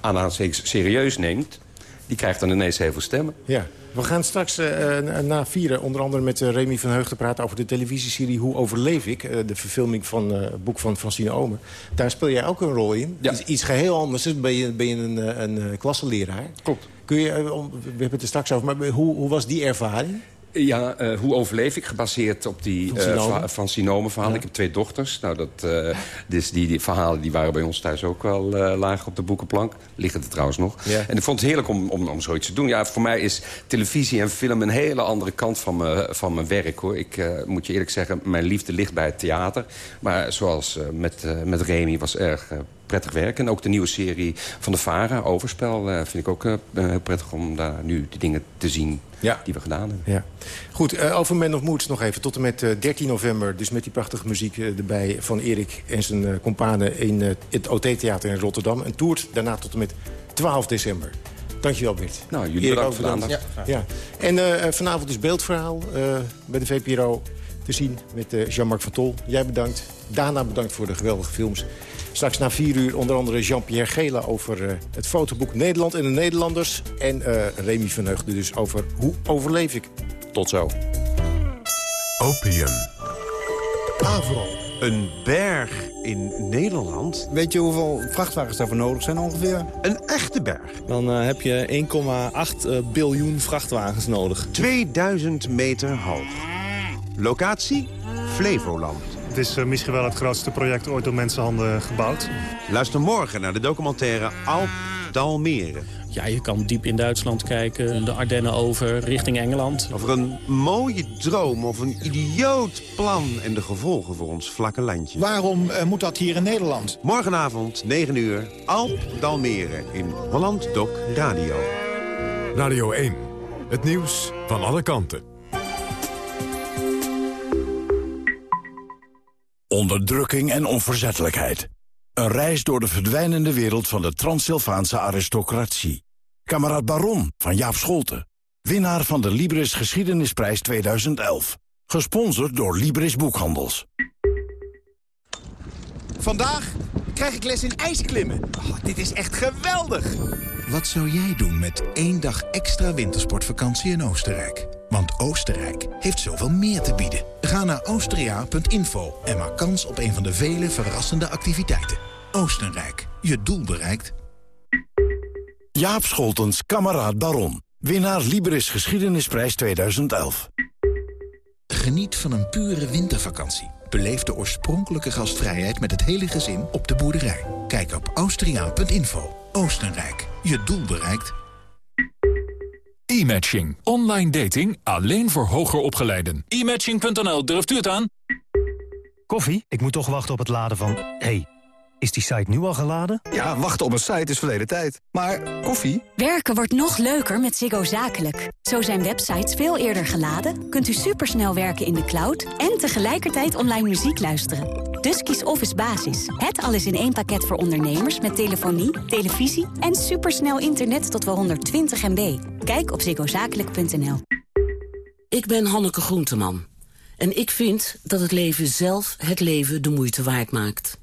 aanhalingstekens serieus neemt... die krijgt dan ineens heel veel stemmen. Ja. We gaan straks eh, na- vieren onder andere met eh, Remy van Heugden praten... over de televisieserie Hoe overleef ik? Eh, de verfilming van eh, het boek van Francine Omen. Daar speel jij ook een rol in. Ja. Iets, iets geheel anders. Dus ben je, ben je een, eh, een, eh, klassenleraar. Klopt. Kun je, eh, we hebben het er straks over, maar hoe, hoe was die ervaring? Ja, eh, hoe overleef ik? Gebaseerd op die Van eh, Sinome? verha- van Sinome verhaal. Ja. Ik heb twee dochters. Nou, dat, eh, dus die, die verhalen die waren bij ons thuis ook wel laag op de boekenplank. Liggen er trouwens nog. Ja. En ik vond het heerlijk om, om, om zoiets te doen. Ja, voor mij is televisie en film een hele andere kant van, me, van mijn werk. hoor. Ik moet je eerlijk zeggen, mijn liefde ligt bij het theater. Maar zoals met, met Remy was erg prettig werk. En ook de nieuwe serie van de VARA, Overspel, eh, vind ik ook eh, heel prettig om daar nu de dingen te zien Ja. die we gedaan hebben. Ja. Goed, eh, over Man of Moods nog even. Tot en met eh, 13 november, dus met die prachtige muziek erbij... van Erik en zijn companen in het OT-theater in Rotterdam. En toert daarna tot en met 12 december. Dankjewel, Bert. Nou, jullie Erik, bedankt voor de aandacht. Ja. En vanavond is beeldverhaal bij de VPRO te zien met Jean-Marc van Tol. Jij bedankt. Dana bedankt voor de geweldige films. Straks na vier uur onder andere Jean-Pierre Gela over eh, het fotoboek Nederland en de Nederlanders. En eh, Remy van Heugden dus over hoe overleef ik. Tot zo. Opium. Avro. Een berg in Nederland. Weet je hoeveel vrachtwagens daarvoor nodig zijn ongeveer? Een echte berg. Dan eh, heb je 1,8 eh, biljoen vrachtwagens nodig. 2000 meter hoog. Locatie? Flevoland. Het is eh, misschien wel het grootste project ooit door mensenhanden gebouwd. Luister morgen naar de documentaire Alp Dalmere. Ja, je kan diep in Duitsland kijken, de Ardennen over, richting Engeland. Over een mooie droom of een idioot plan en de gevolgen voor ons vlakke landje. Waarom eh, moet dat hier in Nederland? Morgenavond, 9 uur, Alp Dalmere in Holland Doc Radio. Radio 1. Het nieuws van alle kanten. Onderdrukking en onverzettelijkheid. Een reis door de verdwijnende wereld van de Transsylvaanse aristocratie. Kamerad Baron van Jaap Scholten. Winnaar van de Libris Geschiedenisprijs 2011. Gesponsord door Libris Boekhandels. Vandaag krijg ik les in ijsklimmen. Oh, dit is echt geweldig! Wat zou jij doen met één dag extra wintersportvakantie in Oostenrijk? Want Oostenrijk heeft zoveel meer te bieden. Ga naar austria.info en maak kans op een van de vele verrassende activiteiten. Oostenrijk, je doel bereikt. Jaap Scholtens, kameraad Baron. Winnaar Libris Geschiedenisprijs 2011. Geniet van een pure wintervakantie. Beleef de oorspronkelijke gastvrijheid met het hele gezin op de boerderij. Kijk op austriaan.info. Oostenrijk, je doel bereikt. E-matching. Online dating alleen voor hoger opgeleiden. E-matching.nl, durft u het aan? Koffie? Ik moet toch wachten op het laden van... hey, is die site nu al geladen? Ja, wachten op een site is verleden tijd. Maar koffie? Werken wordt nog leuker met Ziggo Zakelijk. Zo zijn websites veel eerder geladen, kunt u supersnel werken in de cloud... en tegelijkertijd online muziek luisteren. Dus kies Office Basis. Het alles in één pakket voor ondernemers met telefonie, televisie... en supersnel internet tot wel 120 MB. Kijk op ziggozakelijk.nl. Ik ben Hanneke Groenteman. En ik vind dat het leven zelf het leven de moeite waard maakt.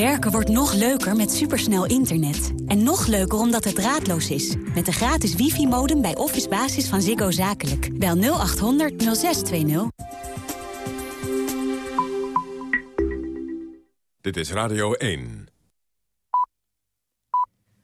Werken wordt nog leuker met supersnel internet. En nog leuker omdat het draadloos is. Met de gratis wifi-modem bij Office Basis van Ziggo Zakelijk. Bel 0800 0620. Dit is Radio 1.